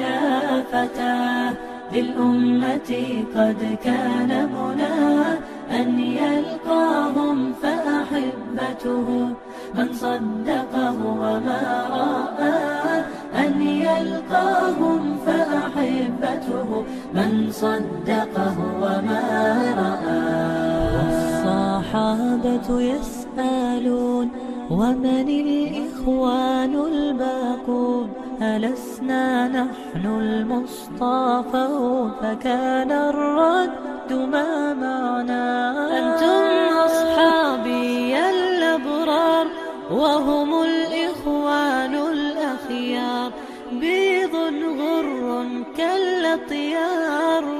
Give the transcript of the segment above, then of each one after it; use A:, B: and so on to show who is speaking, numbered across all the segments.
A: شافتاه للأمة قد كان مناه أن يلقاهم فأحبته من صدقه وما رأى أن يلقاهم فأحبته من صدقه وما رأى. والصحابة يسألون ومن الإخوان الباقون؟ ألسنا نحن المصطفون فكان الرد ما معنا أنتم أصحابي الأبرار وهم الإخوان الأخيار. بيض غر كالأطيار.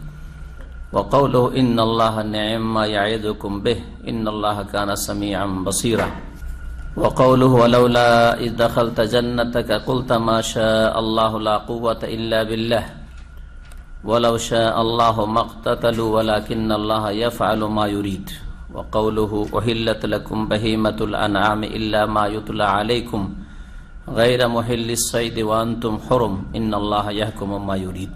B: وقوله إن الله نعم ما يعدكم به إن الله كان سميعا بصيرا. وقوله ولولا إذ دخلت جنتك قلت ما شاء الله لا قوة إلا بالله. ولو شاء الله ما اقتتلوا ولكن الله يفعل ما يريد. وقوله أهلت لكم بهيمة الأنعام إلا ما يتلى عليكم غير محل الصيد وأنتم حرم إن الله يحكم ما يريد.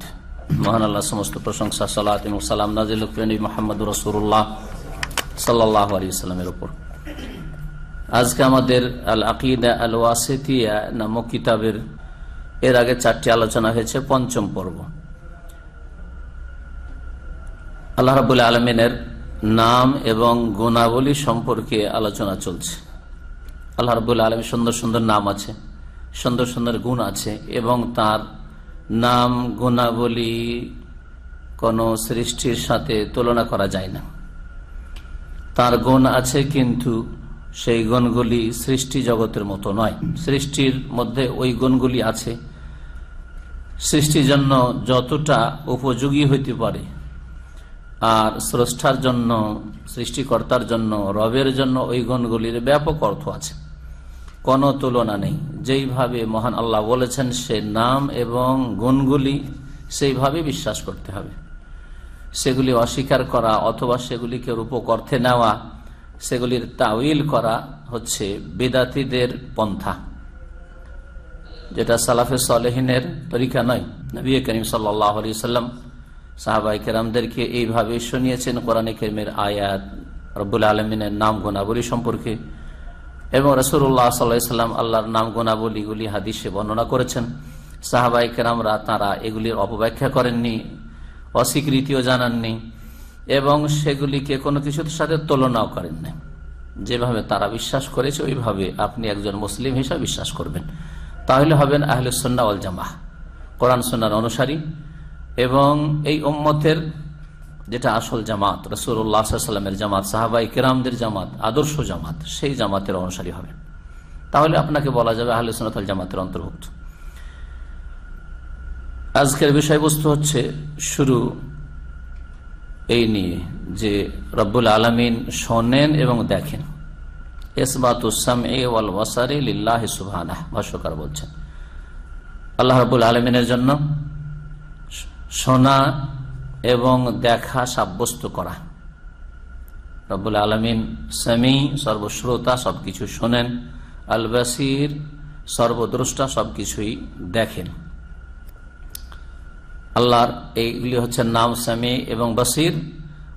B: মহান আল্লাহ, সমস্ত প্রশংসা, সালাত এবং সালাম নাজিল মোহাম্মদ রসুল্লাহ সাল্লাহ আলী ইসলামের উপর। আজকে আমাদের আল আকিদা আল ওয়াসিতিয়া নামক কিতাবের এর আগে চারটি আলোচনা হয়েছে, পঞ্চম পর্ব। আল্লাহ রাবুল আলমিনের নাম এবং গুণাবলী সম্পর্কে আলোচনা চলছে। আল্লাহ রাবুল আলম সুন্দর সুন্দর নাম আছে, সুন্দর সুন্দর গুণ আছে এবং তার নাম গুণাবলী কোন সৃষ্টির সাথে তুলনা করা যায় না। তার গুণ আছে কিন্তু সেই গুণগুলি সৃষ্টি জগতের মতো নয়। সৃষ্টির মধ্যে ওই গুণগুলি আছে। সৃষ্টির জন্য যতটা উপযোগী হইতে পারে, আর স্রষ্টার জন্য, সৃষ্টিকর্তার জন্য, রবের জন্য ওই গুণগুলির ব্যাপক অর্থ আছে। কোনো তুলনা নেই। যেইভাবে মহান আল্লাহ বলেছেন, সে নাম এবং গুণগুলি সেইভাবে বিশ্বাস করতে হবে। সেগুলি অস্বীকার করা অথবা সেগুলিকে রূপক অর্থে নেওয়া, সেগুলির তাউইল করা হচ্ছে বেদাতিদের পন্থা, যেটা সালাফে সালেহিনের তরিকা নয়। নবী করিম সাল্লাহ আলি সাল্লাম সাহাবাই কেরামদেরকে এইভাবে শুনিয়েছেন, কোরআন কেরমের আয়াত, রব্বুল আলমিনের নাম গুণাবলী সম্পর্কে। এবং রসুল্লাহ সাল্লাম আল্লাহর নাম গুণাবলীগুলি হাদিসে বর্ণনা করেছেন। সাহাবাই কেরামরা তারা এগুলির অপব্যাখ্যা করেননি, অস্বীকৃতিও জানাননি এবং সেগুলিকে কোনো কিছুর সাথে তুলনাও করেন না যেভাবে তারা বিশ্বাস করেছে, ওইভাবে আপনি একজন মুসলিম হিসাবে বিশ্বাস করবেন। তাহলে হবেন আহলে সন্না ওয়াল জামাহ, কোরআন সন্ন্যার অনুসারী এবং এই উম্মতের যেটা আসল জামাত রসুল্লাহামের জামাত সাহাবাই কেরামদের জামাত, আদর্শ জামাত, সেই জামাতের অনুসারী হবে। তাহলে আপনাকে বলা যাবে আহলে সোনাতল জামাতের অন্তর্ভুক্ত। আজকের বিষয়বস্তু হচ্ছে শুরু এই নিয়ে যে রব্বুল আলমিন শোনেন এবং দেখেন। এ ওয়াল ওয়াসারি ভাষ্যকার বলছেন। আল্লাহ রবুল আলমিনের জন্য শোনা এবং দেখা সাব্যস্ত করা। রব্বুল আলমিন সামি, সর্বশ্রোতা সবকিছু শোনেন আল বাসির সর্বদ্রষ্টা সবকিছুই দেখেন। আল্লাহর এইগুলি হচ্ছে নাম সামি এবং বাসির,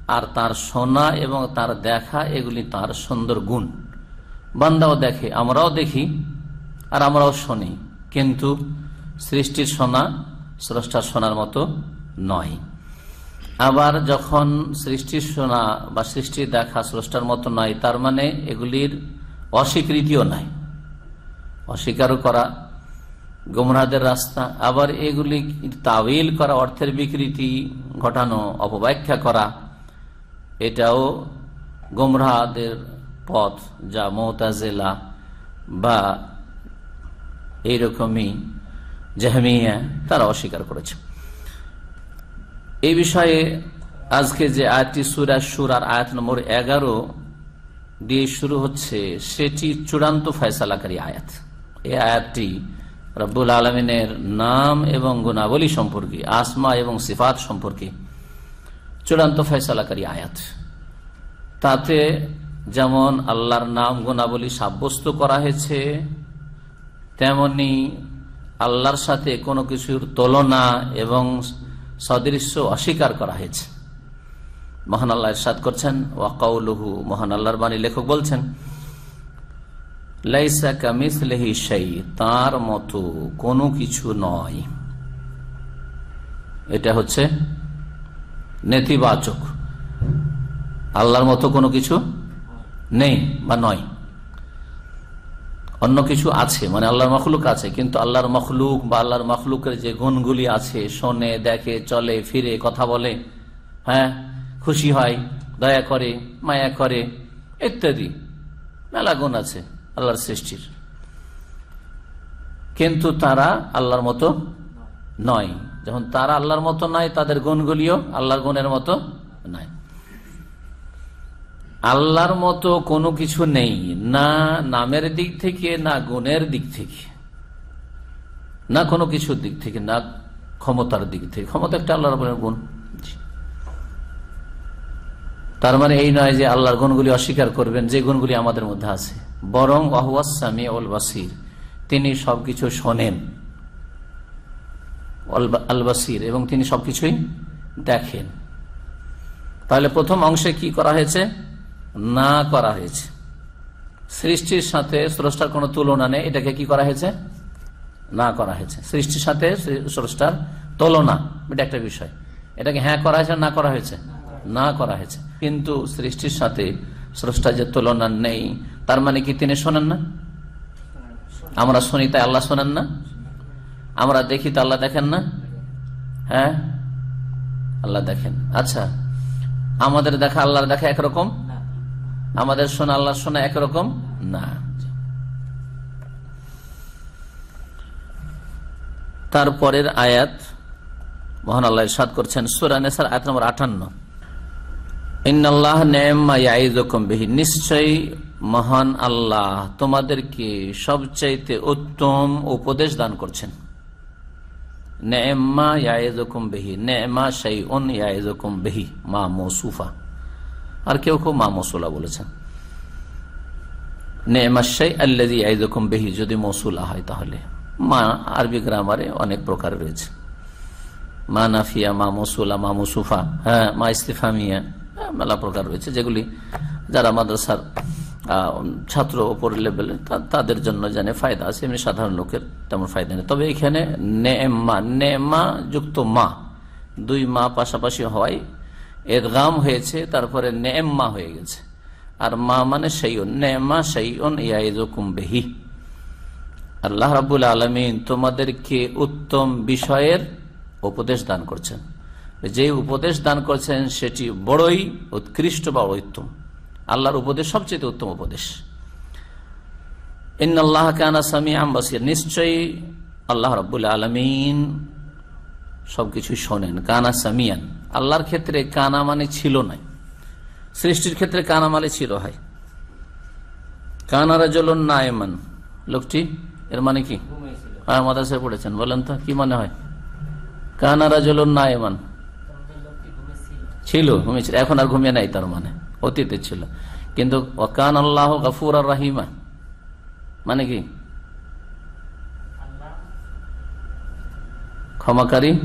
B: আর তার শোনা এবং তার দেখা এগুলি তার সুন্দর গুণ। বান্দাও দেখে, আমরাও দেখি, আর আমরাও শুনি। কিন্তু সৃষ্টির শোনা, স্রষ্টার শোনার মতো নয়। আবার যখন সৃষ্টির শোনা বা সৃষ্টির দেখা স্রষ্টার মতো নয় তার মানে এগুলির অস্বীকৃতিও নাই। অস্বীকারও করা গোমরাদের রাস্তা, আবার এগুলি তাবিল করা, অর্থের বিকৃতি ঘটানো, অপব্যাখ্যা করা, এটাও গোমরাদের পথ যা মোতাজেলা বা এইরকমই জাহমিয়া তারা অস্বীকার করেছে। এই বিষয়ে আজকে যে আয়াতটি সুরা সুরার আয়াত নম্বর এগারো দিয়ে শুরু হচ্ছে, সেটি চূড়ান্ত ফয়সালাকারী আয়াত। এই আয়াতটি রব্বুল আলমিনের নাম এবং গুণাবলী সম্পর্কে, আসমা এবং সিফাত সম্পর্কে চূড়ান্ত ফয়সালাকারী আয়াত। তাতে যেমন আল্লাহর নাম গুণাবলী সাব্যস্ত করা হয়েছে, তেমনি আল্লাহর সাথে কোনো কিছুর তুলনা এবং সদৃশ্য অস্বীকার করা হয়েছে। মহান আল্লাহ ইরশাদ করছেন ওয়াকাউলুহু মহান আল্লাহর বাণী লেখক বলছেন, লাইসা কামিসলেহি সেই তার মতো কোনো কিছু নয়। এটা হচ্ছে নেতিবাচক। আল্লাহর মতো কোনো কিছু নেই বা নয়। অন্য কিছু আছে মানে আল্লাহর মখলুক আছে, কিন্তু আল্লাহর মখলুক বা আল্লাহর মখলুকের যে গুণগুলি আছে, শোনে, দেখে, চলে, ফিরে, কথা বলে হ্যাঁ খুশি হয়, দয়া করে, মায়া করে, ইত্যাদি। মেলা গুণ আছে আল্লাহর সৃষ্টির। কিন্তু তারা আল্লাহর মতো নয়। যখন তারা আল্লাহর মতো নয়, তাদের গুণগুলিও আল্লাহর গুণের মতো নয়। আল্লাহর মতো কোনো কিছু নেই না নামের দিক থেকে না গুণের দিক থেকে। না কোনো কিছুর দিক থেকে না ক্ষমতার দিক থেকে। ক্ষমতা একটা আল্লাহর গুণ। তার মানে এই নয় যে আল্লাহর গুণগুলি অস্বীকার করবেন যে গুণগুলি আমাদের মধ্যে আছে। বরং আহওয়াসামি অল বাসির তিনি সবকিছু শোনেন। আল বাসির এবং তিনি সবকিছুই দেখেন। তাহলে প্রথম অংশে কি করা হয়েছে? না করা হয়েছে। সৃষ্টির সাথে স্রষ্টার কোনো তুলনা নেই, এটাকে কি করা হয়েছে? না করা হয়েছে। সৃষ্টির সাথে স্রষ্টার তুলনা, এটা একটা বিষয়। এটাকে হ্যাঁ করা হয়েছে, না করা হয়েছে? না করা হয়েছে। কিন্তু সৃষ্টির সাথে স্রষ্টা যে তুলনা নেই, তার মানে কি তিনি শোনেন না? আমরা শুনি তাই আল্লাহ শোনেন না? আমরা দেখি তো আল্লাহ দেখেন না? হ্যাঁ? আল্লাহ দেখেন। আচ্ছা আমাদের দেখা আল্লাহর দেখা একরকম? আমাদের শোনা আল্লাহ শোনা একরকম? না। তারপরের আয়াত, মহান আল্লাহ সাদ করছেন সুরানেসার আয়াত নম্বর আটান্ন। নিশ্চয়ই মহান আল্লাহ তোমাদেরকে সবচাইতে উত্তম উপদেশ দান করছেন। নেমা ইয়াজকুম বেহি। নেমা সেই উন ইয়াজকুম বেহি। মা মৌসুফা। আর কেউ কেউ মা মসুলা বলেছেন। নেমাশাই আল্লাদি ইয়াজকুম বেহি, যদি মসুলা হয় তাহলে। মা আরবি গ্রামারে অনেক প্রকার রয়েছে। মা নাফিয়া, মা মসুলা, মা মুসুফা হ্যাঁ মা ইস্তিফামিয়া মেলা প্রকার রয়েছে। যেগুলি যারা মাদ্রাসার ছাত্র ওপর লেভেলে তাদের জন্য জানে ফায়দা আছে, এমনি সাধারণ লোকের তেমন ফায়দা নেই। তবে এখানে নেমা নেমা যুক্ত মা, দুই মা পাশাপাশি হওয়ায় এদগাম হয়েছে, তারপরে নেমা হয়ে গেছে। আর মা মানে সেইন নেমা সেইন ইয়াইজুকুম বেহি। আল্লাহ রাবুল আলমিন তোমাদেরকে উত্তম বিষয়ের উপদেশ দান করছেন। যে উপদেশ দান করছেন, সেটি বড়ই উৎকৃষ্ট বা উত্তম আল্লাহর উপদেশ সবচেয়ে উত্তম উপদেশ। ইন্নআল্লাহ কানা সামি নিশ্চয়ই আল্লাহ রব্বুল আলমিন সবকিছু শোনেন। কানা সামিয়ান আল্লাহর ক্ষেত্রে কানা মানে ছিল নাই। সৃষ্টির ক্ষেত্রে কানা মানে ছিল, হয়। কানারা জলন নায়মান লোকটি, এর মানে কি? হ্যাঁ মাদাসে পড়েছেন। বলেন তো, কি মনে হয়? কানারা জলন নায়মান ছিল, ঘুমিয়েছিল। এখন আর ঘুমিয়ে নাই তার মানে অতীতে ছিল। কিন্তু ওকান আল্লাহ গফুর আর রাহিমা। মানে কি? ক্ষমাকারী?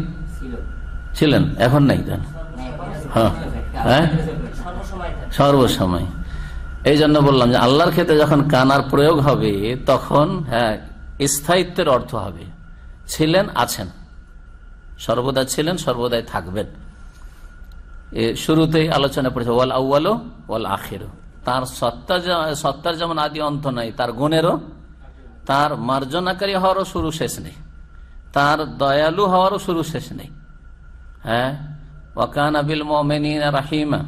B: ছিলেন, এখন নাই দেন হ্যাঁ হ্যাঁ? সর্বসময়। এই জন্য বললাম যে আল্লাহর ক্ষেত্রে যখন কানার প্রয়োগ হবে, তখন হ্যাঁ স্থায়িত্বের অর্থ হবে। ছিলেন, আছেন। সর্বদা ছিলেন, সর্বদাই থাকবেন। শুরুতেই আলোচনা পড়েছে, ওয়াল আউ্বালো ওয়াল আখেরও তার সত্তা সত্তার যেমন আদি অন্ত নাই, তার গুণেরও, তার মার্জনাকারী হওয়ারও শুরু শেষ নেই। তার দয়ালু হওয়ারও শুরু শেষ নেই। হ্যাঁ? ওয়াকান আবিল মোমেনিন রাহিমা।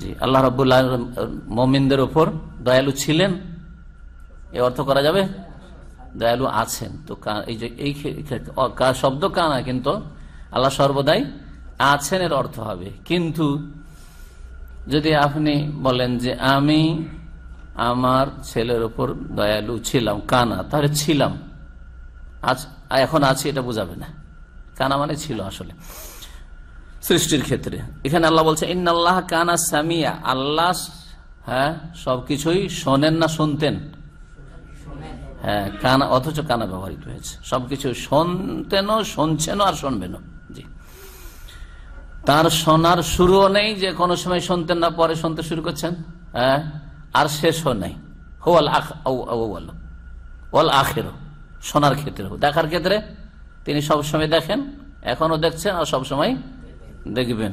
B: জি, আল্লাহ রবুল্লাহ মমিনদের উপর দয়ালু ছিলেন। এ অর্থ করা যাবে? দয়ালু আছেন। তো এই যে এই শব্দ কানা কিন্তু আল্লাহ সর্বদাই আছেন এর অর্থ হবে। কিন্তু যদি আপনি বলেন যে আমি আমার ছেলের উপর দয়ালু ছিলাম, কানা, তাহলে ছিলাম। আজ এখন আছি এটা বোঝাবে না। কানা মানে ছিল আসলে, সৃষ্টির ক্ষেত্রে। এখানে আল্লাহ বলছে, ইন্নাল্লাহ কানা সামিয়া। আল্লাহ হ্যাঁ সবকিছুই শোনেন না শুনতেন? হ্যাঁ কানা, অথচ কানা ব্যবহৃত হয়েছে। সবকিছু শুনতেনও, শুনছেনও আর শুনবেনও। জি। তার শোনার শুরুও নেই যে কোনো সময় শুনতেন না, পরে শুনতে শুরু করছেন? হ্যাঁ আর শেষও নেই। হোয়াল আখ ওয়াল আখেরও শোনার ক্ষেত্রে দেখার ক্ষেত্রে তিনি সবসময় দেখেন এখনও দেখছেন আর সবসময় দেখবেন।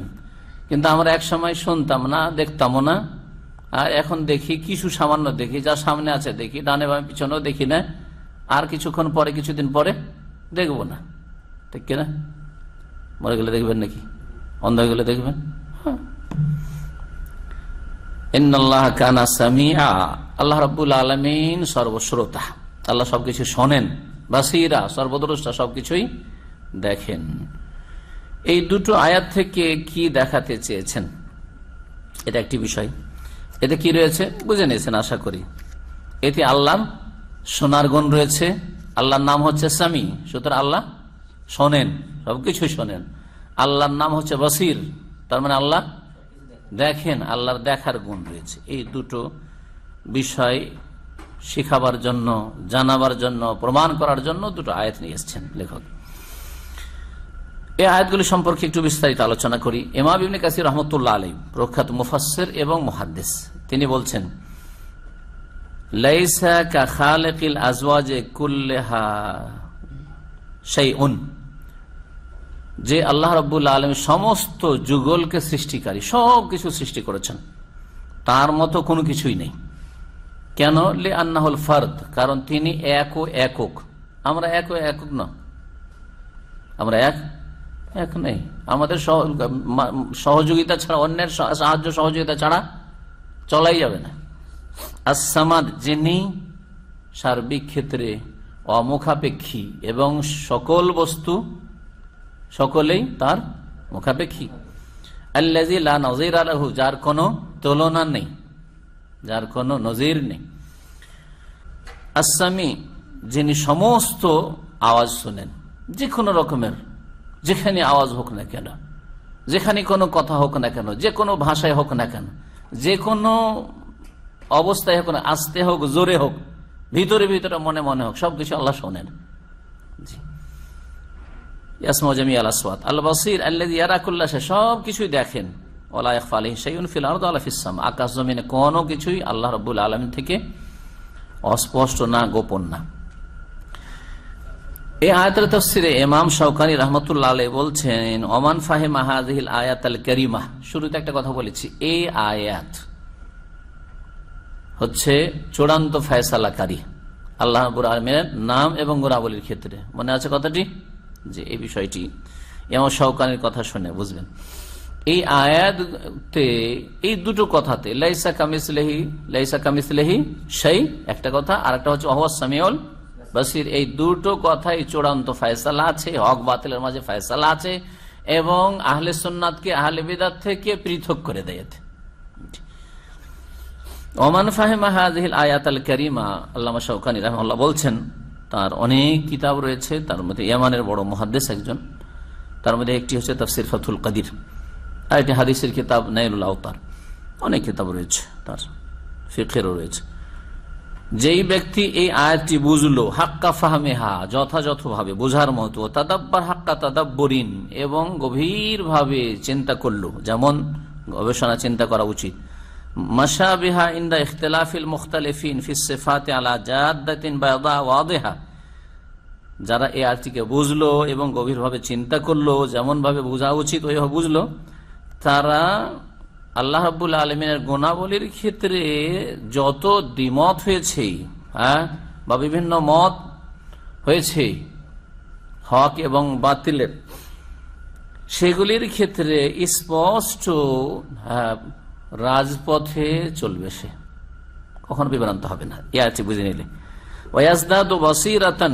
B: কিন্তু আমরা এক সময় শুনতাম না, দেখতামও না। আর এখন দেখি, কিছু সামান্য দেখি, যা সামনে আছে দেখি, ডানে বামে পিছনেও দেখি না। আর কিছুক্ষণ পরে, কিছুদিন পরে দেখব না। ঠিক কিনা? মরে গেলে দেখবেন নাকি? অন্ধ গেলে দেখবেন? হ্যাঁ। আল্লাহ রাব্বুল আলামিন সর্বশ্রোতা। আল্লাহ সবকিছু শোনেন। বাসিরা সর্বদ্রষ্টা সবকিছুই দেখেন। এই দুটো আয়াত থেকে কি দেখাতে চেয়েছেন? এটা একটি বিষয়। এতে কি রয়েছে? বুঝে নিয়েছেন, আশা করি। এতে আল্লাহ সোনার গুণ রয়েছে। আল্লাহর নাম হচ্ছে স্বামী সুতরাং আল্লাহ শোনেন সবকিছু শোনেন। আল্লাহর নাম হচ্ছে বসির। তার মানে আল্লাহ দেখেন, আল্লাহর দেখার গুণ রয়েছে। এই দুটো বিষয় শিখাবার জন্য, জানাবার জন্য, প্রমাণ করার জন্য দুটো আয়াত নিয়ে এসছেন লেখক। এই আয়াতগুলি সম্পর্কে একটু বিস্তারিত আলোচনা করি। এমা বিবনে কাসির রহমতুল্লাহ আলী প্রখ্যাত মুফাসের এবং মহাদ্দেস। তিনি বলছেন কুল্লেহা উন যে আল্লাহ রব্বুল আলম সমস্ত যুগলকে সৃষ্টিকারী সব কিছু সৃষ্টি করেছেন। তার মতো কোনো কিছুই নেই। কেন? লে আন্নাহুল ফার্দ, কারণ তিনি এক ও একক। আমরা এক ও একক ন। আমরা এক এক নেই। আমাদের সহযোগিতা ছাড়া, অন্যের সাহায্য সহযোগিতা ছাড়া চলাই যাবে না। আসামাদ যিনি সার্বিক ক্ষেত্রে অমুখাপেক্ষী এবং সকল বস্তু সকলেই তার মুখাপেক্ষী। আলাহু যার কোনো তুলনা নেই। যার কোনো নজির নেই। আসামি যিনি সমস্ত আওয়াজ শোনেন যে কোনো রকমের, যেখানে আওয়াজ হোক না কেন, যেখানে কোনো কথা হোক না কেন, যে কোনো ভাষায় হোক না কেন, যে কোনো অবস্থায় হোক না, আস্তে হোক, জোরে হোক, ভিতরে ভিতরে মনে মনে হোক, সবকিছু আল্লাহ শোনেন। জি। ইয়াসমা জামি আল আসওয়াত আল বাসির আল্লাযী ইয়ারা সব কিছুই দেখেন। আকাশ জমিনে কোনো কিছুই আল্লাহ রাব্বুল আলামিন থেকে অস্পষ্ট না, গোপন না। এই আয়াতের তফসিরে ইমাম শওকানী রহমতুল্লাহ বলছেন, ওমান ফাহিমা হাযিহিল আয়াত আল কারীমা। শুরুতে একটা কথা বলেছি, এই আয়াত হচ্ছে চূড়ান্ত ফয়সালাকারী। আল্লাহ আলামিনের নাম এবং গুণাবলীর ক্ষেত্রে। মনে আছে কথাটি? যে এই বিষয়টি। এমন শওকানের কথা শুনে, বুঝবেন। এই আয়াতে এই দুটো কথাতে, লাইসা কামিসলেহি লাইসা কামিসলেহি সেই একটা কথা আর একটা হচ্ছে অহবাস সামিউল বাসির। এই দুটো কথাই চূড়ান্ত ফয়সালা আছে, হক বাতিলের মাঝে ফয়সালা আছে, এবং আহলে সুন্নাতকে, আহলে বিদাত থেকে পৃথক করে দেয় ওমান ফাহেমা হাজিল আয়াত আল করিমা, আল্লামা শৌকানি রহমাল্লাহ বলছেন, তার অনেক কিতাব রয়েছে, তার মধ্যে ইয়ামানের বড় মহাদ্দেশ একজন, তার মধ্যে একটি হচ্ছে তফসির ফতুল কাদির। আর একটি হাদিসের কিতাব, নাইলুল আওতার। অনেক কিতাব রয়েছে তার ফিকেরও রয়েছে। যেই ব্যক্তি এই আয়াতটি বুঝলো, হাক্কা ফাহমেহা, যথাযথভাবে, বোঝার মতো, তাদাব্বার হাক্কা তাদাব্বরিন, এবং গভীরভাবে চিন্তা করল, যেমন গবেষণা চিন্তা করা উচিত। মাসাবিহা ইন্দা ইখতলাফিল মুখতালিফিন ফিস সিফাতে আলা জাদ্দাতিন বায়দা ওয়াদেহা। যারা এই আয়াতটিকে বুঝলো এবং গভীরভাবে চিন্তা করল যেমন ভাবে বোঝা উচিত, ওইভাবে বুঝলো। তারা আল্লাহ রাবুল আলমিনের গুণাবলীর ক্ষেত্রে যত দ্বিমত হয়েছে হ্যাঁ বা বিভিন্ন মত হয়েছে হক এবং বাতিলের সেগুলির ক্ষেত্রে স্পষ্ট হ্যাঁ, রাজপথে চলবে সে। কখনো বিভ্রান্ত হবে না। আছে বুঝে নিলে। ওয়াজদাদ বসিরাতন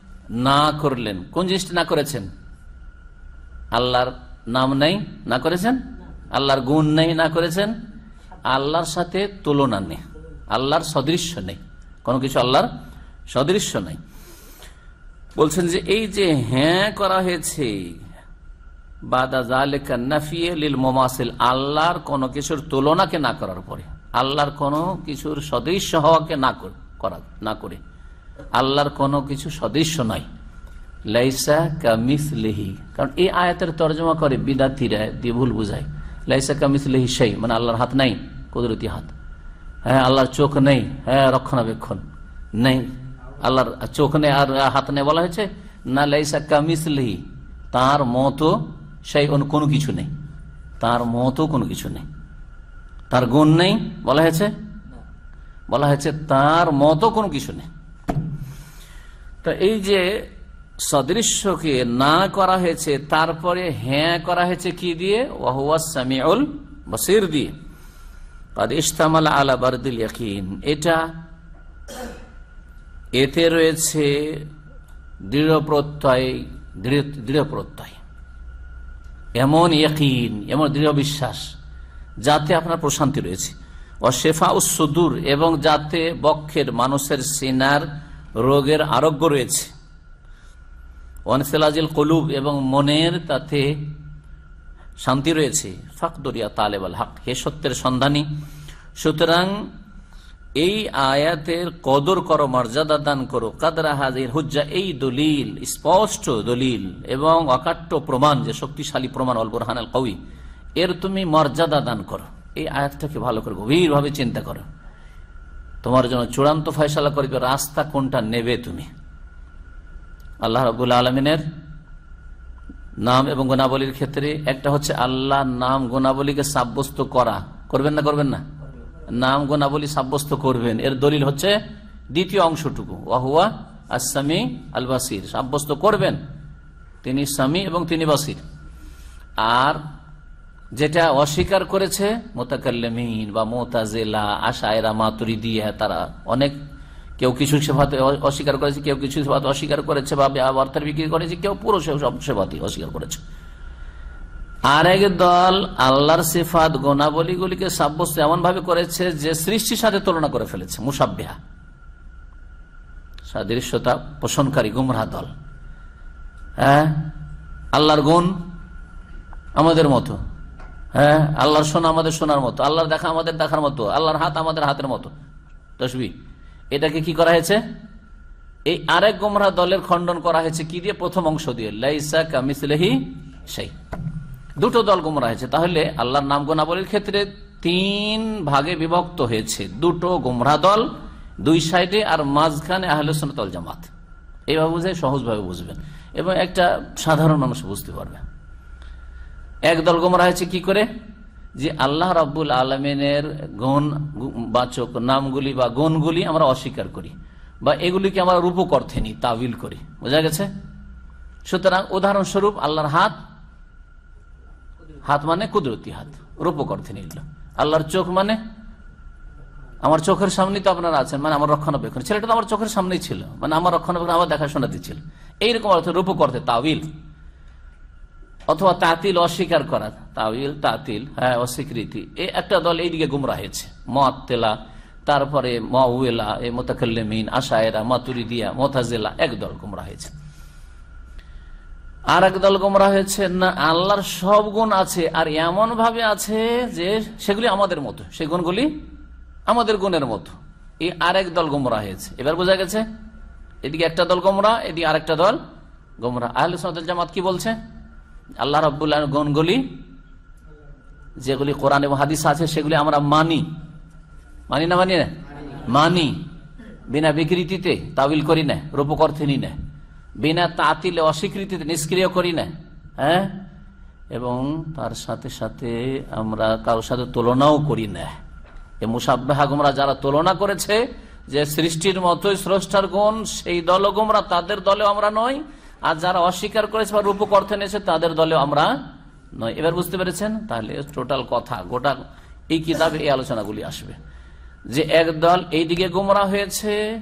B: না করলেন। কোন জিনিসটা না করেছেন? আল্লাহর নাম নেই, না করেছেন? আল্লাহর গুণ নেই, না করেছেন? আল্লাহর সাথে তুলনা নেই। আল্লাহর সদৃশ্য নেই। কোনো কিছু আল্লাহর সদৃশ্য নেই। বলছেন যে, এই যে হ্যাঁ করা হয়েছে আল্লাহর কোনো কিছুর তুলনাকে না করার পরে, আল্লাহর কোনো কিছুর সদৃশ্য হওয়াকে না করা না করে। আল্লাহর কোনো কিছু সদৃশ্য নয়। লাইসা কামিস লেহি কারণ এই আয়াতের তর্জমা করে বিদাতিরা দিয়ে ভুল বুঝায়। লাইসা কামিস লেহি সেই মানে আল্লাহর হাত নাই, কুদরতি হাত। হ্যাঁ আল্লাহর চোখ নেই হ্যাঁ রক্ষণাবেক্ষণ নেই। আল্লাহর চোখ নেই আর হাত নেই বলা হয়েছে, না লাইসা কামিস লেহি তার মতো সেই কোনো কিছু নেই। তার মতো কোনো কিছু নেই। তার গুণ নেই, বলা হয়েছে? বলা হয়েছে তার মতো কোনো কিছু নেই। তো এই যে সদৃশ্যকে না করা হয়েছে, তারপরে হ্যাঁ করা হয়েছে কি দিয়ে? ওয়াহুয়াসামিউল বসির দিয়ে। ইস্তামাল আলা বারদুল ইয়াকিন। এটা এতে রয়েছে দৃঢ় প্রত্যয় দৃঢ় প্রত্যয়। এমন ইয়াকিন, এমন দৃঢ় বিশ্বাস, যাতে আপনার প্রশান্তি রয়েছে। অশেফা উসুদুর এবং যাতে বক্ষের মানুষের সিনার রোগের আরোগ্য রয়েছে। ওয়ানসেলাজিল কলুব এবং মনের তাতে শান্তি রয়েছে। ফাকদরিয়া তালেবাল হক, হে সত্যের সন্ধানী। সুতরাং এই আয়াতের কদর করো, মর্যাদা দান করো। কাদরা হাজির হুজ্জা, এই দলিল, স্পষ্ট দলিল এবং অকাট্য প্রমাণ, যে শক্তিশালী প্রমাণ অলবরহান আল কবি এর তুমি মর্যাদা দান করো। এই আয়াতটাকে ভালো করে গভীরভাবে চিন্তা করো। তোমার জন্য চূড়ান্ত ফয়সলা করবে রাস্তা কোনটা নেবে তুমি? আল্লাহ রবুল্লা আলমিনের নাম এবং গুণাবলীর ক্ষেত্রে একটা হচ্ছে আল্লাহ নাম গুণাবলীকে সাব্যস্ত করা। করবেন না করবেন না? নাম গুণাবলী সাব্যস্ত করবেন। এর দলিল হচ্ছে দ্বিতীয় অংশটুকু। ওয়াহুয়া আসামি আল বাসির সাব্যস্ত করবেন। তিনি স্বামী এবং তিনি বাসির। আর যেটা অস্বীকার করেছে মোতাকাল্লামিন বা মোতাজেলা, আশায়রা মাতুরি দিয়ে তারা অনেক কেউ কিছু সেবাতে অস্বীকার করেছে, কেউ কিছু সেবাতে অস্বীকার করেছে বা অর্থের বিক্রি করেছে, কেউ পুরো সব সেবাতে অস্বীকার করেছে। আর এক দল আল্লাহর সিফাত গোনাবলীগুলিকে সাব্যস্ত এমন ভাবে করেছে যে সৃষ্টির সাথে তুলনা করে ফেলেছে, মুসাব্বিহা। সাদৃশ্যতা পোষণকারী গুমরা দল। হ্যাঁ? আল্লাহর গুণ আমাদের মতো। হ্যাঁ? আল্লাহর শোনা আমাদের শোনার মতো। আল্লাহর দেখা আমাদের দেখার মতো। আল্লাহর হাত আমাদের হাতের মতো। তসবি। এটাকে কি করা হয়েছে? এই আরেক গোমরা দলের খণ্ডন করা হয়েছে। কি দিয়ে? প্রথম অংশ দিয়ে। লাইসা কামিসলেহি সেই দুটো দল গোমরা হয়েছে। তাহলে আল্লাহর নাম গোনাবলীর ক্ষেত্রে তিন ভাগে বিভক্ত হয়েছে। দুটো গোমরা দল, দুই সাইডে আর মাঝখানে আহলে সোনাতল জামাত। এইভাবে বুঝে সহজভাবে বুঝবেন। এবং একটা সাধারণ মানুষ বুঝতে পারবে। এক দল গোমরা হয়েছে কি করে? যে আল্লাহ রাব্বুল আলমিনের গুণ, বাচক নামগুলি বা গুণগুলি আমরা অস্বীকার করি বা এগুলিকে আমরা রূপক অর্থে নিই তাবিল করি। বোঝা গেছে? সুতরাং উদাহরণস্বরূপ আল্লাহর হাত হাত মানে কুদরতি হাত রূপক অর্থে নিল আল্লাহর চোখ মানে আমার চোখের সামনেই তো আপনারা আছেন মানে আমার রক্ষণাবেক্ষণ। ছেলেটা তো আমার চোখের সামনেই ছিল মানে আমার রক্ষণাবেক্ষণ, আমার দেখাশোনা দিচ্ছিল এইরকম অর্থ রূপক অর্থে তাবিল। অথবা তাতিল অস্বীকার করা। তাবিল তাতিল হ্যাঁ অস্বীকৃতি। এ একটা দল এইদিকে গুমরা হয়েছে। মতেলা তারপরে মউলা এ মোতাকাল্লিমিন, আশায়রা, মাতুরিদিয়া, মোতাজেলা, এক দল গুমরা হয়েছে। আর এক দল গোমরা হয়েছে, না, আল্লাহর সব গুণ আছে, আর এমন ভাবে আছে যে সেগুলি আমাদের মতো। সেই গুণগুলি আমাদের গুণের মতো। এই আরেক দল গোমরা হয়েছে। এবার বোঝা গেছে, এদিকে একটা দল গোমরা এদিকে আরেকটা দল গোমরা সনাতন জামাত কি বলছে? আল্লাহ রব্বুল্লাহ গুণগুলি, যেগুলি কোরআন এবং হাদিস আছে, সেগুলি আমরা মানি। মানি না মানি না? মানি। বিনা বিকৃতিতে তাবিল করি না, রূপক অর্থে নি না। বিনা তাতিলে অস্বীকৃতিতে নিষ্ক্রিয় করি না হ্যাঁ? এবং তার সাথে সাথে আমরা কারোর সাথে তুলনাও করি না। এ মুসাব্বাহা গুমরা যারা তুলনা করেছে, যে সৃষ্টির মতোই স্রষ্টার গুণ, সেই দল গুমরা তাদের দলেও আমরা নই আর যারা অস্বীকার করেছে বা রূপক অর্থে নিয়েছে তাদের দলে আমরা নয় এবার বুঝতে পেরেছেন? তাহলে টোটাল কথা, গোটা এই কিতাবে এই আলোচনাগুলি আসবে। যে একদল এইদিকে গুমরা হয়েছে,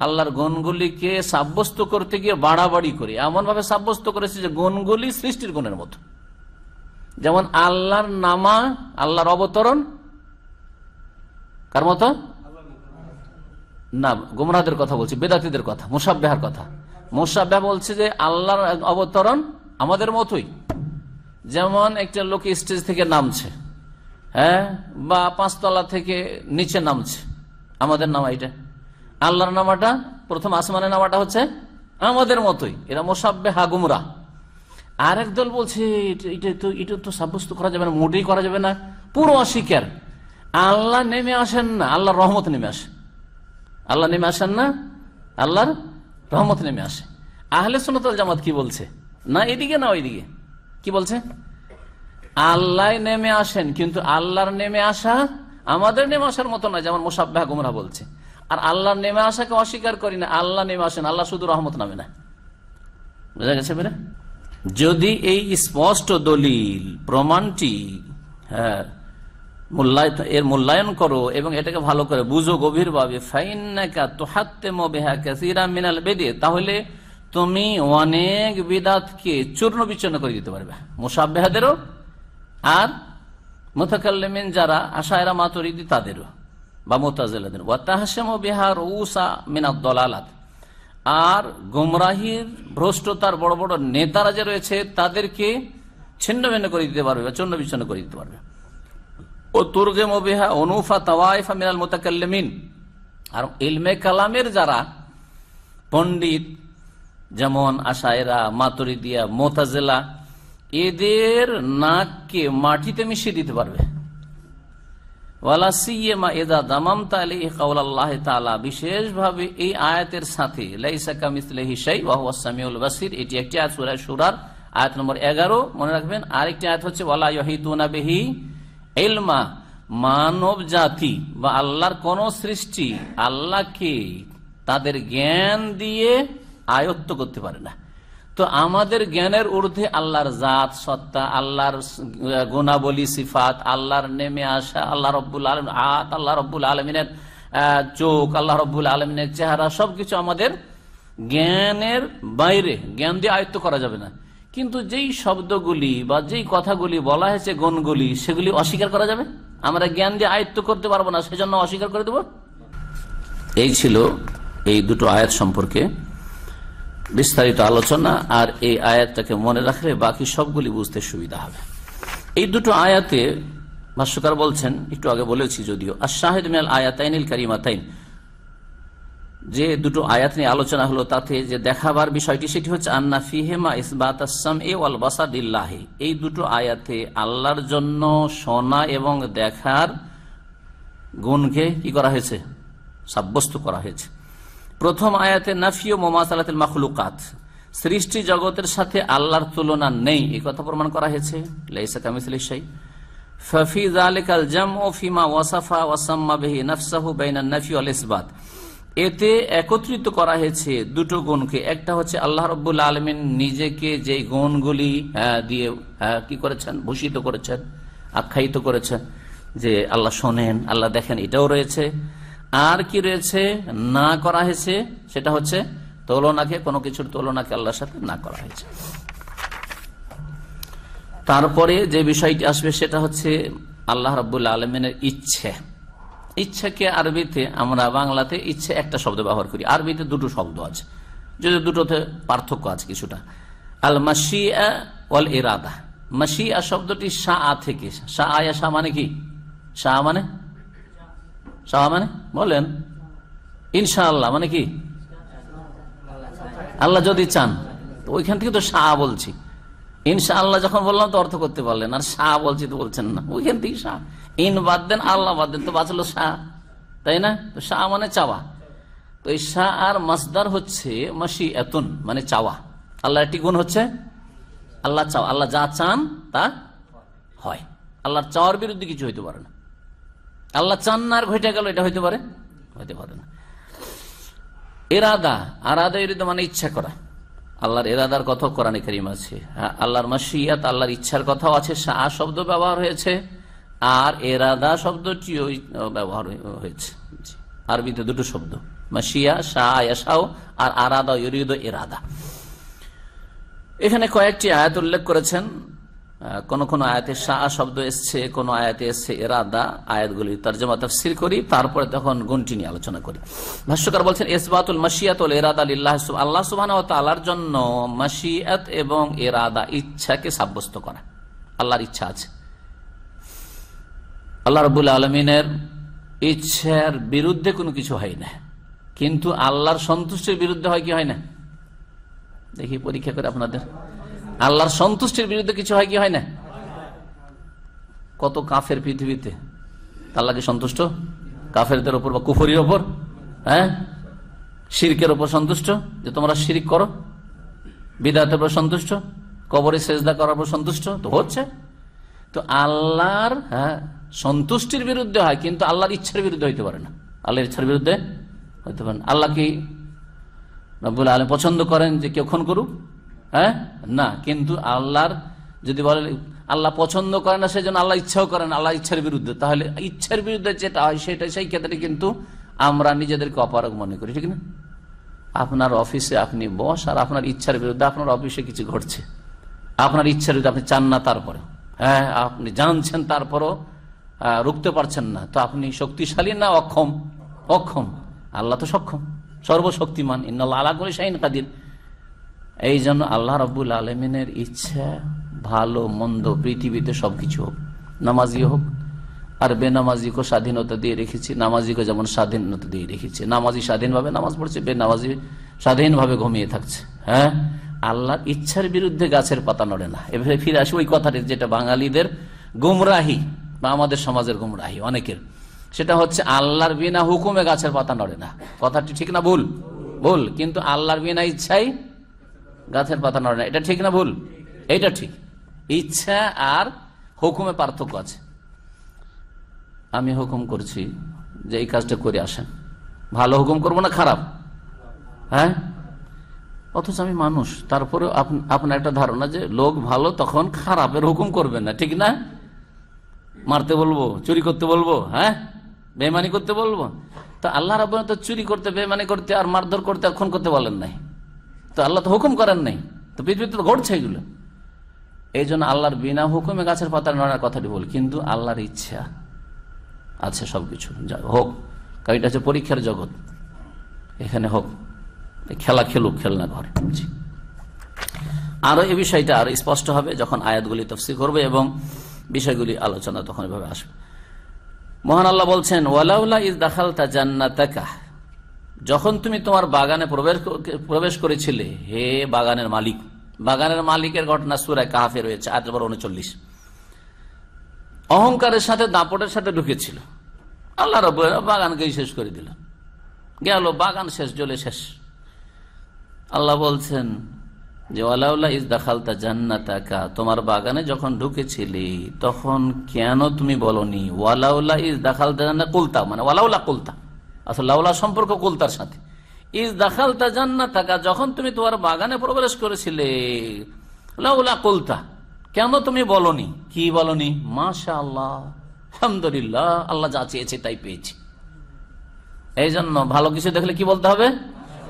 B: আল্লাহর গুণগুলিকে সাব্যস্ত করতে গিয়ে বাড়াবাড়ি করে। এমন ভাবে সাব্যস্ত করেছে যে গুণগুলি সৃষ্টির গুণের মতো। যেমন আল্লাহর নামা, আল্লাহর অবতরণ। কার মতো? না, গুমরাদের কথা বলছি, বেদাতিদের কথা, মুসাব্বাহার কথা। মুসাব্বাহ বলছে যে আল্লাহর অবতরণ আমাদের মতোই। যেমন একটা লোক স্টেজ থেকে নামছে হ্যাঁ বা পাঁচতলা থেকে নিচে নামছে। আমাদের নামা এটা আল্লাহর নামাটা, প্রথম আসমানের নামাটা হচ্ছে আমাদের মতোই। এরা মোসাব্বে হাগুমরা। আর দল বলছে এটা তো এটা তো সাব্যস্ত করা যাবে না, মোটেই করা যাবে না। পুরো অস্বীকার। আল্লাহ নেমে আসেন না, আল্লাহর রহমত নেমে আসে। আল্লাহ নেমে আসেন না, আল্লাহর রহমত নেমে আসে। আহলে সুনতল জামাত কি বলছে? না, এদিকে না ওইদিকে। কি বলছে? আল্লাহ নেমে আসেন, কিন্তু আল্লাহর নেমে আসা আমাদের নেমে আসার মতো না যেমন মোসাব্বাহ গুমরা বলছে। আর আল্লাহর নেমে আসাকে অস্বীকার করি না, আল্লাহ নেমে আসেন, আল্লাহ শুধু রহমত নামে না বুঝা গেছে যদি এই স্পষ্ট দলিল, প্রমাণটি হ্যাঁ এর মূল্যায়ন করো এবং এটাকে ভালো করে বুঝো গভীরভাবে। কাসিরা মিনাল বেদে। তাহলে তুমি অনেক বিদাতকে চূর্ণ বিচ্ছন্ন করে দিতে পারবে। মুসাব্বেহাদেরও আর মোতাকাল্লিমিন যারা আশায়রা মাতরিদি তাদেরও বা মোতাজেলাদের বিহার উসা মিনাদ দলালাত। আর গুমরাহির ভ্রষ্টতার বড় বড় নেতারা যে রয়েছে তাদেরকে ছিন্ন ভিন্ন করে দিতে পারবে বা চূর্ণ বিচ্ছন্ন করে দিতে পারবে। ও তুর্গে অনুফা তাওয়াইফা মিনাল আর ইলমে কালামের যারা পণ্ডিত, যেমন আশায়রা, মাতরিদিয়া, মোতাজেলা, এদের নাককে মাটিতে মিশিয়ে দিতে পারবে। বিশেষভাবে এই আয়াতের সাথে এটি একটি আয়াত সূরা সূরার আয়াত নম্বর এগারো। মনে রাখবেন, আরেকটি আয়াত হচ্ছে, ওয়ালা ইলমা মানব জাতি বা আল্লাহর কোন সৃষ্টি আল্লাহকে তাদের জ্ঞান দিয়ে আয়ত্ত করতে পারে না। তো আমাদের জ্ঞানের ঊর্ধ্বে আল্লাহর জাত, সত্তা, আল্লাহর গুণাবলী, সিফাত, আল্লাহর নেমে আসা, আল্লাহ রব্বুল আলম, হাত, আল্লাহ রব্বুল আলমিনের চোখ, আল্লাহ রব্বুল আলমিনের চেহারা, সবকিছু আমাদের জ্ঞানের বাইরে, জ্ঞান দিয়ে আয়ত্ত করা যাবে না। কিন্তু যেই শব্দগুলি বা যেই কথাগুলি বলা হয়েছে গুণগুলি, সেগুলি অস্বীকার করা যাবে? আমরা জ্ঞান দিয়ে আয়ত্ত করতে পারব না, সেজন্য অস্বীকার করে দেব? এই ছিল এই দুটো আয়াত সম্পর্কে বিস্তারিত আলোচনা, আর এই আয়াতটাকে মনে রাখলে বাকি সবগুলি বুঝতে সুবিধা হবে। এই দুটো আয়াতে ভাষ্যকার বলছেন, একটু আগে বলেছি যদিও আর শাহেদ মিয়াল আয়াতাইনিল কারিমাতাইন। যে দুটো আয়াত নিয়ে আলোচনা হলো তাতে যে দেখাবার বিষয়টি সেটি হচ্ছে, আন্না ফিহেমা ইসবাত আসাম এ ওয়াল বাসাদিল্লাহি এই দুটো আয়াতে আল্লাহর জন্য শোনা এবং দেখার গুণকে কি করা হয়েছে? সাব্যস্ত করা হয়েছে। প্রথম আয়াতে নাফিও মোমাসালাতিল মাখলুকাত সৃষ্টি জগতের সাথে আল্লাহর তুলনা নেই এই কথা প্রমাণ করা হয়েছে। লাইসা কামিসিল শাই। ফফি জালিকাল জাম ও ফিমা ওয়াসাফা ওয়াসাম্মা বিহি নাফসাহু বাইনান নাফি ওয়াল ইসবাত এতে একত্রিত করা হয়েছে দুটো গুণকে। একটা হচ্ছে আল্লাহ রব্বুল আলমিন নিজেকে যে গুণগুলি দিয়ে কি করেছেন? ভূষিত করেছেন, আখ্যায়িত করেছেন। যে আল্লাহ শোনেন, আল্লাহ দেখেন, এটাও রয়েছে। আর কি রয়েছে? না করা হয়েছে, সেটা হচ্ছে তুলনাকে, কোনো কিছুর তুলনাকে আল্লাহর সাথে না করা হয়েছে। তারপরে যে বিষয়টি আসবে, সেটা হচ্ছে আল্লাহ রাবুল্লা আলমিনের ইচ্ছে। ইচ্ছাকে আরবিতে, আমরা বাংলাতে ইচ্ছে একটা শব্দ ব্যবহার করি। আরবিতে দুটো শব্দ আছে। যদি দুটোতে পার্থক্য আছে কিছুটা। আল মাসিয়া ওয়াল ইরাদা। মাসিয়া শব্দটি শাহ থেকে। শাহ আয়া শাহ মানে কি? শাহ মানে? শাহ মানে? বলেন। ইনশাআল্লাহ মানে কি? আল্লাহ যদি চান, তো ওইখান থেকে তো শাহ বলছি। ইনশা আল্লাহ যখন বললাম তো অর্থ করতে পারলেন। আর শাহ বলছি তো বলছেন না। ওইখান থেকে শাহ। ইন বাদ দেন, আল্লাহ বাদ দেন, তো বাঁচলো শাহ। তাই না? তো শাহ মানে চাওয়া। তো এই শাহ আর মাসদার হচ্ছে মাসি এতুন মানে চাওয়া। আল্লাহ একটি গুণ হচ্ছে আল্লাহ চাও আল্লাহ যা চান, তা হয়। আল্লাহর চাওয়ার বিরুদ্ধে কিছু হইতে পারে না। আল্লাহ চান না আর ঘটে গেল, এটা হইতে পারে? হইতে পারে না। এরাদা, আরাদা এরিদা মানে ইচ্ছা করা। আল্লাহর এরাদার কথা কোরআনে করিম আছে। আল্লাহর মাসিয়াত আল্লাহর ইচ্ছার কথাও আছে। শাহ শব্দ ব্যবহার হয়েছে। আর এরাদা শব্দটিও ব্যবহার হয়েছে। আরবিতে দুটো শব্দ। মাসিয়া শাহ ইয়াসাও আর আরাদা ইরিদ এরাদা। এখানে কয়েকটি আয়াত উল্লেখ করেছেন। কোন কোন আয়াতে শাহ শব্দ এসছে, কোন আয়াতে এসছে এরাদা। আয়াতগুলি তর্জমা, তফসির করি, তারপরে তখন গুণটি নিয়ে আলোচনা করি। ভাষ্যকার বলছেন, ইসবাতুল মাসিয়াতুল এরাদা লিল্লাহ সুব- আল্লাহ সুবহানাহু ওয়া জন্য মাসিয়াত এবং এরাদা ইচ্ছাকে সাব্যস্ত করা। আল্লাহর ইচ্ছা আছে। আল্লাহ রবুল আলমিনের ইচ্ছার বিরুদ্ধে কোনো কিছু হয় না। কিন্তু আল্লাহর সন্তুষ্টির বিরুদ্ধে হয় কি হয় না? দেখি পরীক্ষা করে আপনাদের। আল্লাহর সন্তুষ্টির বিরুদ্ধে কিছু হয় কি হয় না? কত কাফের পৃথিবীতে আল্লাহকে সন্তুষ্ট? কাফেরদের ওপর বা কুফরির ওপর? হ্যাঁ? শিরকের ওপর সন্তুষ্ট? যে তোমরা শিরিক করো। বিদাতের উপর সন্তুষ্ট? কবরে সেজদা করার উপর সন্তুষ্ট? তো হচ্ছে। তো আল্লাহর হ্যাঁ সন্তুষ্টির বিরুদ্ধে হয়, কিন্তু আল্লাহর ইচ্ছার বিরুদ্ধে হইতে পারে না। আল্লাহর ইচ্ছার বিরুদ্ধে হইতে পারে না। আল্লাহ কি রব্বুল আলম পছন্দ করেন যে কেউ খুন করুক? হ্যাঁ? না, কিন্তু আল্লাহর যদি বলে আল্লাহ পছন্দ করে না সেই জন্য আল্লাহ ইচ্ছাও করেন আল্লাহ ইচ্ছার বিরুদ্ধে। তাহলে ইচ্ছার বিরুদ্ধে যেটা হয় সেটা সেই ক্ষেত্রে কিন্তু আমরা নিজেদেরকে অপারক মনে করি, ঠিক না? আপনার অফিসে আপনি বস, আর আপনার ইচ্ছার বিরুদ্ধে আপনার অফিসে কিছু ঘটছে। আপনার ইচ্ছার বিরুদ্ধে আপনি চান না তারপরে হ্যাঁ আপনি জানছেন তারপরও রুখতে পারছেন না। তো আপনি শক্তিশালী না অক্ষম? অক্ষম। আল্লাহ তো সক্ষম, সর্বশক্তিমান। ইন্নাল্লাহ আলা করে কাদির। এই জন্য আল্লাহ রব্বুল আলমিনের ইচ্ছা, ভালো, মন্দ, পৃথিবীতে সবকিছু হোক। নামাজি হোক, আর বেনামাজিকে স্বাধীনতা দিয়ে রেখেছি। নামাজিকে যেমন স্বাধীনতা দিয়ে রেখেছি। নামাজি স্বাধীনভাবে নামাজ পড়ছে, বেনামাজি স্বাধীনভাবে ঘুমিয়ে থাকছে। হ্যাঁ? আল্লাহর ইচ্ছার বিরুদ্ধে গাছের পাতা নড়ে না। এভাবে ফিরে আসি ওই কথাটি, যেটা বাঙালিদের গুমরাহি। বা আমাদের সমাজের গুমরাহি, অনেকের। সেটা হচ্ছে আল্লাহর বিনা হুকুমে গাছের পাতা নড়ে না। কথাটি ঠিক না ভুল? ভুল। কিন্তু আল্লাহর বিনা ইচ্ছাই গাছের পাতা নড়ে না। এটা ঠিক না ভুল? এইটা ঠিক। ইচ্ছা আর হুকুমে পার্থক্য আছে। আমি হুকুম করছি যে এই কাজটা করে আসেন। ভালো হুকুম করব না খারাপ? হ্যাঁ? অথচ আমি মানুষ। তারপরে আপনার একটা ধারণা যে লোক ভালো তখন খারাপের হুকুম করবেন না। ঠিক না? মারতে বলব, চুরি করতে বলব হ্যাঁ? বেমানি করতে বলব? তো আল্লাহ রাব তো চুরি করতে বেমানি করতে আর মারধর করতে আর খুন করতে বলেন নাই। তো আল্লাহ তো হুকুম করেন নাই। তো পৃথিবীতে তো ঘটছে এগুলো। এই জন্য আল্লাহর বিনা হুকুমে গাছের পাতা নড়ার কথাটি বল, কিন্তু আল্লাহর ইচ্ছা আছে সবকিছু। হোক, কারণ এটা হচ্ছে পরীক্ষার জগৎ। এখানে হোক খেলা খেলুক, খেলনা ঘরে। আরও এই বিষয়টা আরও স্পষ্ট হবে যখন আয়াতগুলি তফসি করবে এবং বিষয়গুলি আলোচনা তখন এভাবে আসবে। মহান আল্লাহ বলছেন, ওয়ালাউলা ইজ দাখালতা জান্নাতাকা। যখন তুমি তোমার বাগানে প্রবেশ প্রবেশ করেছিলে, হে বাগানের মালিক, বাগানের মালিকের ঘটনা সুরায় কাহাফে রয়েছে আট নম্বর উনচল্লিশ। অহংকারের সাথে দাপটের সাথে ঢুকেছিল। আল্লাহ রব বাগানকেই শেষ করে দিল গেল, বাগান শেষ জলে শেষ। আল্লাহ বলছেন যে, ওয়ালাউলা ইজ দাখালতা জান্নাতাকা তোমার বাগানে যখন ঢুকেছিলি, তখন কেন তুমি বলনি? ওয়ালাউলা ইজ দাখালতা জান্না কুলতা মানে ওয়ালাউলা কুলতা। আসলে লাউলা সম্পর্ক কুলতার সাথে। ইজ দাখালতা জান্নাতাকা যখন তুমি তোমার বাগানে প্রবেশ করেছিলে, লাউলা কুলতা। কেন তুমি বলনি? কি বলনি? মাশা আল্লাহ আলহামদুলিল্লাহ, আল্লাহ যা চেয়েছে তাই পেয়েছি। এই জন্য ভালো কিছু দেখলে কি বলতে হবে?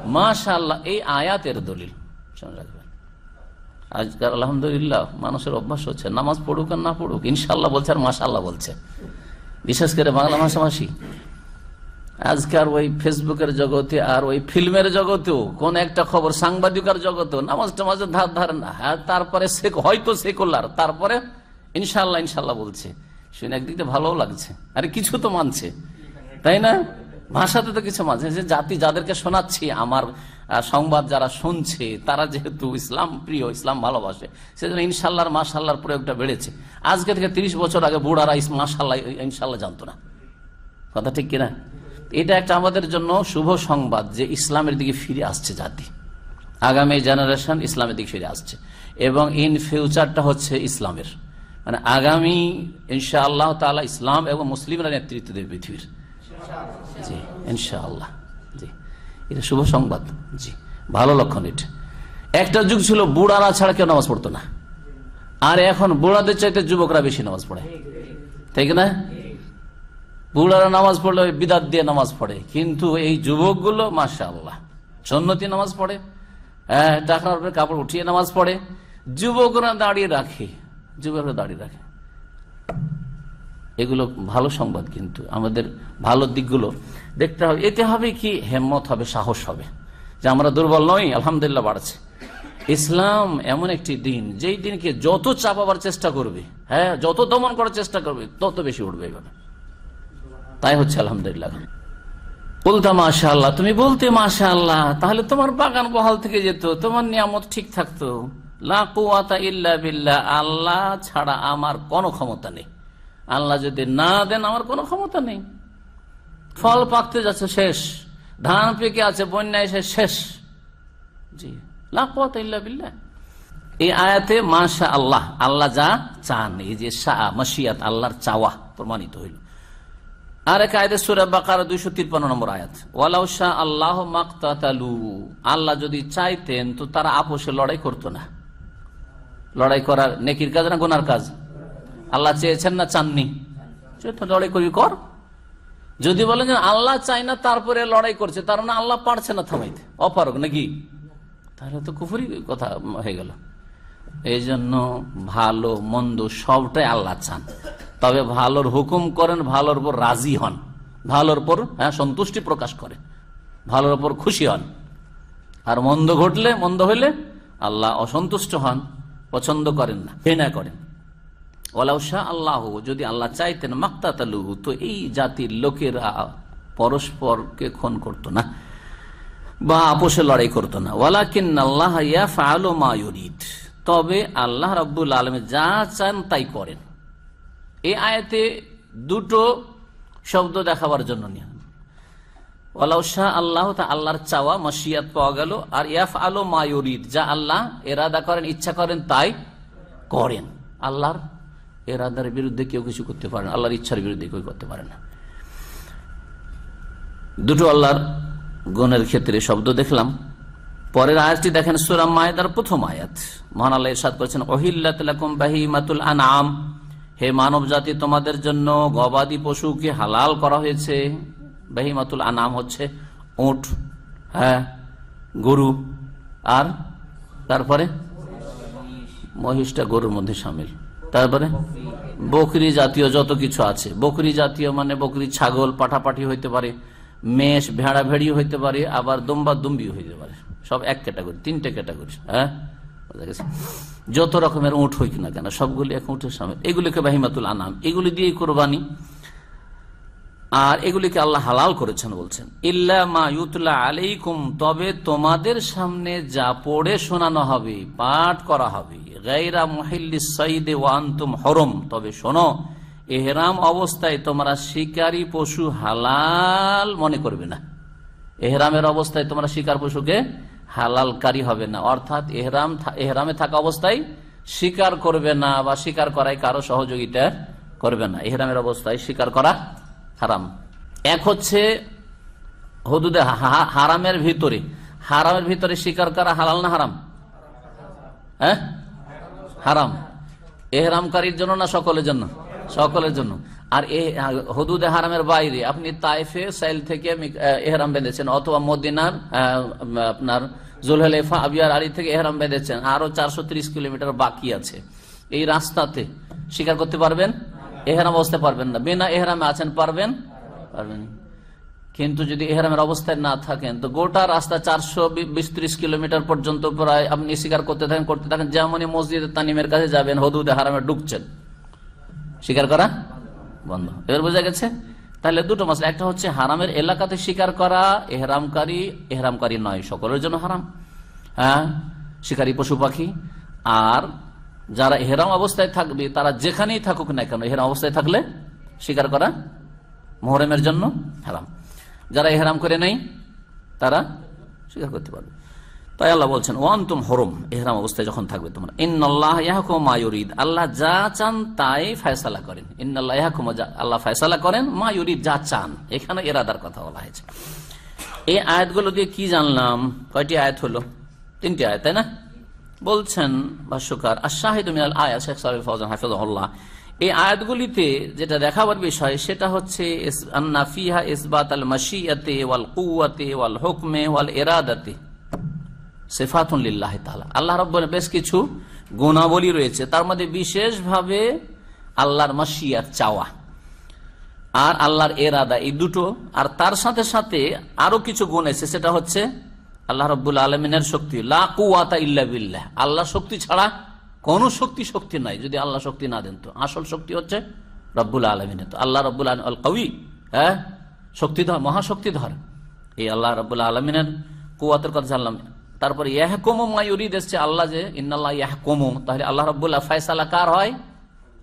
B: মাশা আল্লাহ এই আয়াতের দলিল। শুনে রাখবেন আজকাল আলহামদুলিল্লাহ, মানুষের অভ্যাস হচ্ছে নামাজ পড়ুক আর না পড়ুক ইনশাল্লাহ বলছে আর মাশাল্লাহ বলছে। বিশেষ করে বাংলা ভাষাভাষী। আজকাল ওই ফেসবুকের জগতে আর ওই ফিল্মের জগতেও কোন একটা খবর সাংবাদিকার জগতেও নামাজ টামাজের ধার ধার না। হ্যাঁ তারপরে সে হয়তো সেকুলার তারপরে ইনশাল্লাহ ইনশাল্লাহ বলছে। শুনে একদিক ভালোও লাগছে। আরে কিছু তো মানছে। তাই না? ভাষাতে তো কিছু মানছে। যে জাতি যাদেরকে শোনাচ্ছি, আমার সংবাদ যারা শুনছে, তারা যেহেতু ইসলাম প্রিয়, ইসলাম ভালোবাসে, সেজন্য ইনশাল্লাহর মাশাল্লাহর প্রয়োগটা বেড়েছে। আজকে থেকে তিরিশ বছর আগে বুড়ারা মাশাল্লাহ, ইনশাল্লাহ জানতো না। কথা ঠিক কিনা? এটা একটা আমাদের জন্য শুভ সংবাদ যে ইসলামের দিকে ফিরে আসছে জাতি। আগামী জেনারেশন ইসলামের দিকে ফিরে আসছে। এবং ইন ফিউচারটা হচ্ছে ইসলামের। মানে আগামী ইনশা আল্লাহ তালা ইসলাম এবং মুসলিমরা নেতৃত্ব দেবে পৃথিবীর। জি, ইনশাআল্লাহ। এটা শুভ সংবাদ। জি, ভালো লক্ষণ এটা। একটা যুগ ছিল, বুড়ারা ছাড়া কেউ নামাজ পড়তো না। আর এখন বুড়াদের চাইতে যুবকরা বেশি নামাজ পড়ে। ঠিক না? বুড়ারা নামাজ পড়লে বিদাত দিয়ে নামাজ পড়ে। কিন্তু এই যুবকগুলো মাসা আল্লাহ সন্নতি নামাজ পড়ে হ্যাঁ টাকার উপরে কাপড় উঠিয়ে নামাজ পড়ে। যুবকরা দাঁড়িয়ে রাখে, যুবকরা দাঁড়িয়ে রাখে। এগুলো ভালো সংবাদ কিন্তু। আমাদের ভালো দিকগুলো দেখতে হবে। এতে হবে কি? হেম্মত হবে, সাহস হবে। যে আমরা দুর্বল নই, আলহামদুলিল্লাহ বাড়ছে। ইসলাম এমন একটি দিন, যেই দিনকে যত চাপাবার চেষ্টা করবে হ্যাঁ যত দমন করার চেষ্টা করবে, তত বেশি উঠবে এভাবে। তাই হচ্ছে আলহামদুলিল্লাহ। বলতাম মাশা আল্লাহ তুমি বলতে মাশা আল্লাহ তাহলে তোমার বাগান বহাল থেকে যেত, তোমার নিয়ামত ঠিক থাকতো। আল্লাহ ছাড়া আমার কোনো ক্ষমতা নেই। আল্লাহ যদি না দেন, আমার কোনো ক্ষমতা নেই। ফল পাকতে যাচ্ছে, শেষ। ধান পেকে আছে বন্যা এসে শেষ। জি। লা কুওয়াতা ইল্লা বিল্লাহ। এই আয়াতে মাশা আল্লাহ আল্লাহ যা চান, এই যে শাহ মাসিয়াত আল্লাহর চাওয়া প্রমাণিত হইল। আর এক সুরা বাকার দুইশো তিপ্পান্ন নম্বর আয়াত আল্লাহ আল্লাহ যদি চাইতেন, তো তারা লড়াই করতো না। লড়াই করার নেকির কাজ না কাজ? আল্লাহ চেয়েছেন না লড়াই কর। যদি বলেন যে আল্লাহ চাই না, তারপরে লড়াই করছে, তার মানে আল্লাহ পারছে না থামাইতে। অপারক নাকি? তাহলে তো কুফুরি কথা হয়ে গেল। এই জন্য ভালো, মন্দ সবটাই আল্লাহ চান। তবে ভালোর হুকুম করেন, ভালোর উপর রাজি হন। ভালোর উপর হ্যাঁ সন্তুষ্টি প্রকাশ করে। ভালোর উপর খুশি হন। আর মন্দ ঘটলে, মন্দ হইলে আল্লাহ অসন্তুষ্ট হন। পছন্দ করেন না, ঘৃণা করেন। আল্লাহ, যদি আল্লাহ চাইতেন মাক্তাতালুহু, তো এই জাতির লোকেরা পরস্পরকে খুন করতো না বা আপোষে লড়াই করতো না। ওয়ালাকিন আল্লাহ আলো মায়ুরিদ তবে আল্লাহ রব্বুল আলম যা চান তাই করেন। এই আয়াতে দুটো শব্দ দেখাবার জন্য নিয়ে। আল্লাহ তা আল্লাহর চাওয়া পাওয়া গেল, আর ইয়াফ যা আল্লাহ এরাদা করেন, ইচ্ছা করেন তাই করেন। আল্লাহর এরাদার বিরুদ্ধে কেউ কিছু করতে পারে না। আল্লাহর ইচ্ছার বিরুদ্ধে কেউ করতে পারে না। দুটো আল্লাহর গুণের ক্ষেত্রে শব্দ দেখলাম। পরের আয়াতটি দেখেন সুরাম মায়েদার প্রথম আয়াত। মহান আল্লাহ ইরশাদ করেছেন অহিল্লাতুল বাহিমাতুল আনাম হে মানব জাতি, তোমাদের জন্য গবাদি পশুকে হালাল করা হয়েছে। বাহিমাতুল আনাম হচ্ছে উট হ্যাঁ গরু, আর তারপরে মহিষটা গরুর মধ্যে সামিল। তারপরে? বকরি জাতীয় যত কিছু আছে। বকরি জাতীয় মানে বকরি, ছাগল, পাঠাপাঠি হইতে পারে, মেষ ভেড়া ভেড়ি হইতে পারে, আবার দম্বা দুম্বি হইতে পারে। সব এক ক্যাটাগরি, তিনটে ক্যাটাগরি হ্যাঁ? যত রকমের উঁট হইক না কেন, সবগুলি এক উঁটের সামনে এগুলিকে বাহিমাতুল আনাম এগুলি দিয়ে কোরবানি। আর এগুলিকে আল্লাহ হালাল করেছেন বলছেন। আলাইকুম, তবে তোমাদের সামনে যা পড়ে শোনানো হবে, পাঠ করা হবে। গাইরা মহিল্লি ওয়ান্তুম হরম, তবে শোনো, এহরাম অবস্থায় তোমরা শিকারী পশু হালাল মনে করবে না। এহরামের অবস্থায় তোমরা শিকার পশুকে হালালকারী হবে না। অর্থাৎ এহরাম এহরামে থাকা অবস্থায় শিকার করবে না বা শিকার করায় কারও সহযোগিতা করবে না। এহরামের অবস্থায় শিকার করা হারাম। এক হচ্ছে হদুদে হারামের ভিতরে। হারামের ভিতরে শিকার করা হালাল না হারাম? হ্যাঁ? হারাম। এহরামকারীর জন্য না সকলের জন্য? সকলের জন্য। আর এ হদুদে হারামের বাইরে আপনি তাইফে, সাইল থেকে এহরাম বেঁধেছেন, অথবা মদিনার আপনার জুলহেলেফা আবিয়ার আলী থেকে এহরাম বেঁধেছেন, আরও চারশো কিলোমিটার বাকি আছে। এই রাস্তাতে স্বীকার করতে পারবেন? এহরাম অবস্থায় পারবেন না। বিনা এহরামে আছেন, পারবেন? পারবেন। কিন্তু যদি এহরামের অবস্থায় না থাকেন, তো গোটা রাস্তা চারশো বিশ কিলোমিটার পর্যন্ত প্রায় আপনি স্বীকার করতে থাকেন করতে থাকেন, যেমনই মসজিদ তানিমের কাছে যাবেন, হদুদে হারামে ঢুকছেন। স্বীকার করা বন্ধ। এবার বোঝা গেছে? তাহলে দুটো মাসলা। একটা হচ্ছে হারামের এলাকাতে স্বীকার করা, এহরামকারী এহরামকারী নয়, সকলের জন্য হারাম। হ্যাঁ শিকারী, পশু পাখি। আর যারা এহরাম অবস্থায় থাকবে, তারা যেখানেই থাকুক না কেন, এহরাম অবস্থায় থাকলে স্বীকার করা মোহরমের জন্য হারাম। যারা এহরাম করে নাই, তারা স্বীকার করতে পারবে। তাই আল্লাহ বলছেন ওয়ান তুম হরম এহরাম অবস্থায় যখন থাকবে তোমরা। মায়ুরিদ আল্লাহ যা চান তাই ফয়সালা করেন। ইন্নআল্লাহ ইয়াহকুম আল্লাহ ফয়সালা করেন মায়ুরিদ যা চান এখানে এরাদার কথা বলা হয়েছে। এই আয়াতগুলো দিয়ে কি জানলাম? কয়টি আয়াত হলো? তিনটি আয়াত, তাই না? বলছেন ভাষ্যকার মিনাল আয়া শেখ এই আয়াতগুলিতে যেটা দেখাবার বিষয় সেটা হচ্ছে ইসবাত আল মাসিয়াতে ওয়াল কুয়াতে ওয়াল হুকমে ওয়াল তালা আল্লাহ রব্বর বেশ কিছু গুণাবলী রয়েছে। তার মধ্যে বিশেষভাবে আল্লাহর মাসিয়ার চাওয়া আর আল্লাহর এরাদা এই দুটো। আর তার সাথে সাথে আরও কিছু গুণ এসে সেটা হচ্ছে আল্লাহ রব্বুল আলমিনের শক্তি লাকুয়াতা বিল্লাহ। আল্লাহ শক্তি ছাড়া কোন শক্তি শক্তি নাই, যদি আল্লাহ শক্তি না দেন তো। আসল শক্তি হচ্ছে রব্বুল আলমিনের। তো আল্লাহ রব্বুল আল কবি হ্যাঁ? শক্তিধর, মহাশক্তিধর। এই আল্লাহ রব্বুল আলমিনের কুয়াতের কথা জানলাম। তারপরে ইয়াহকুমু মায়ুরিদ এসছে আল্লাহ যে, ইন্নাল্লাহ ইয়াহকুমু। তাহলে আল্লাহ রব্বুল্লাহ ফয়সালা কার হয়?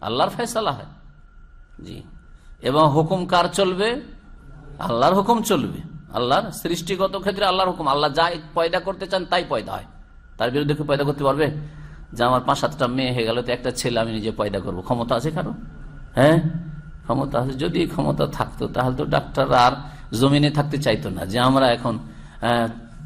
B: আল্লাহর ফয়সালা হয়। জি। এবং হুকুম কার চলবে? আল্লাহর হুকুম চলবে। আল্লাহর সৃষ্টিগত ক্ষেত্রে আল্লাহর হুকুম। আল্লাহ যা পয়দা করতে চান তাই পয়দা হয়। তার বিরুদ্ধে কি পয়দা করতে পারবে? যে আমার পাঁচ, সাতটা মেয়ে হয়ে গেল, তো একটা ছেলে আমি নিজে পয়দা করব। ক্ষমতা আছে কারও? হ্যাঁ? ক্ষমতা আছে। যদি ক্ষমতা থাকতো, তাহলে তো ডাক্তার আর জমিনে থাকতে চাইতো না। যে আমরা এখন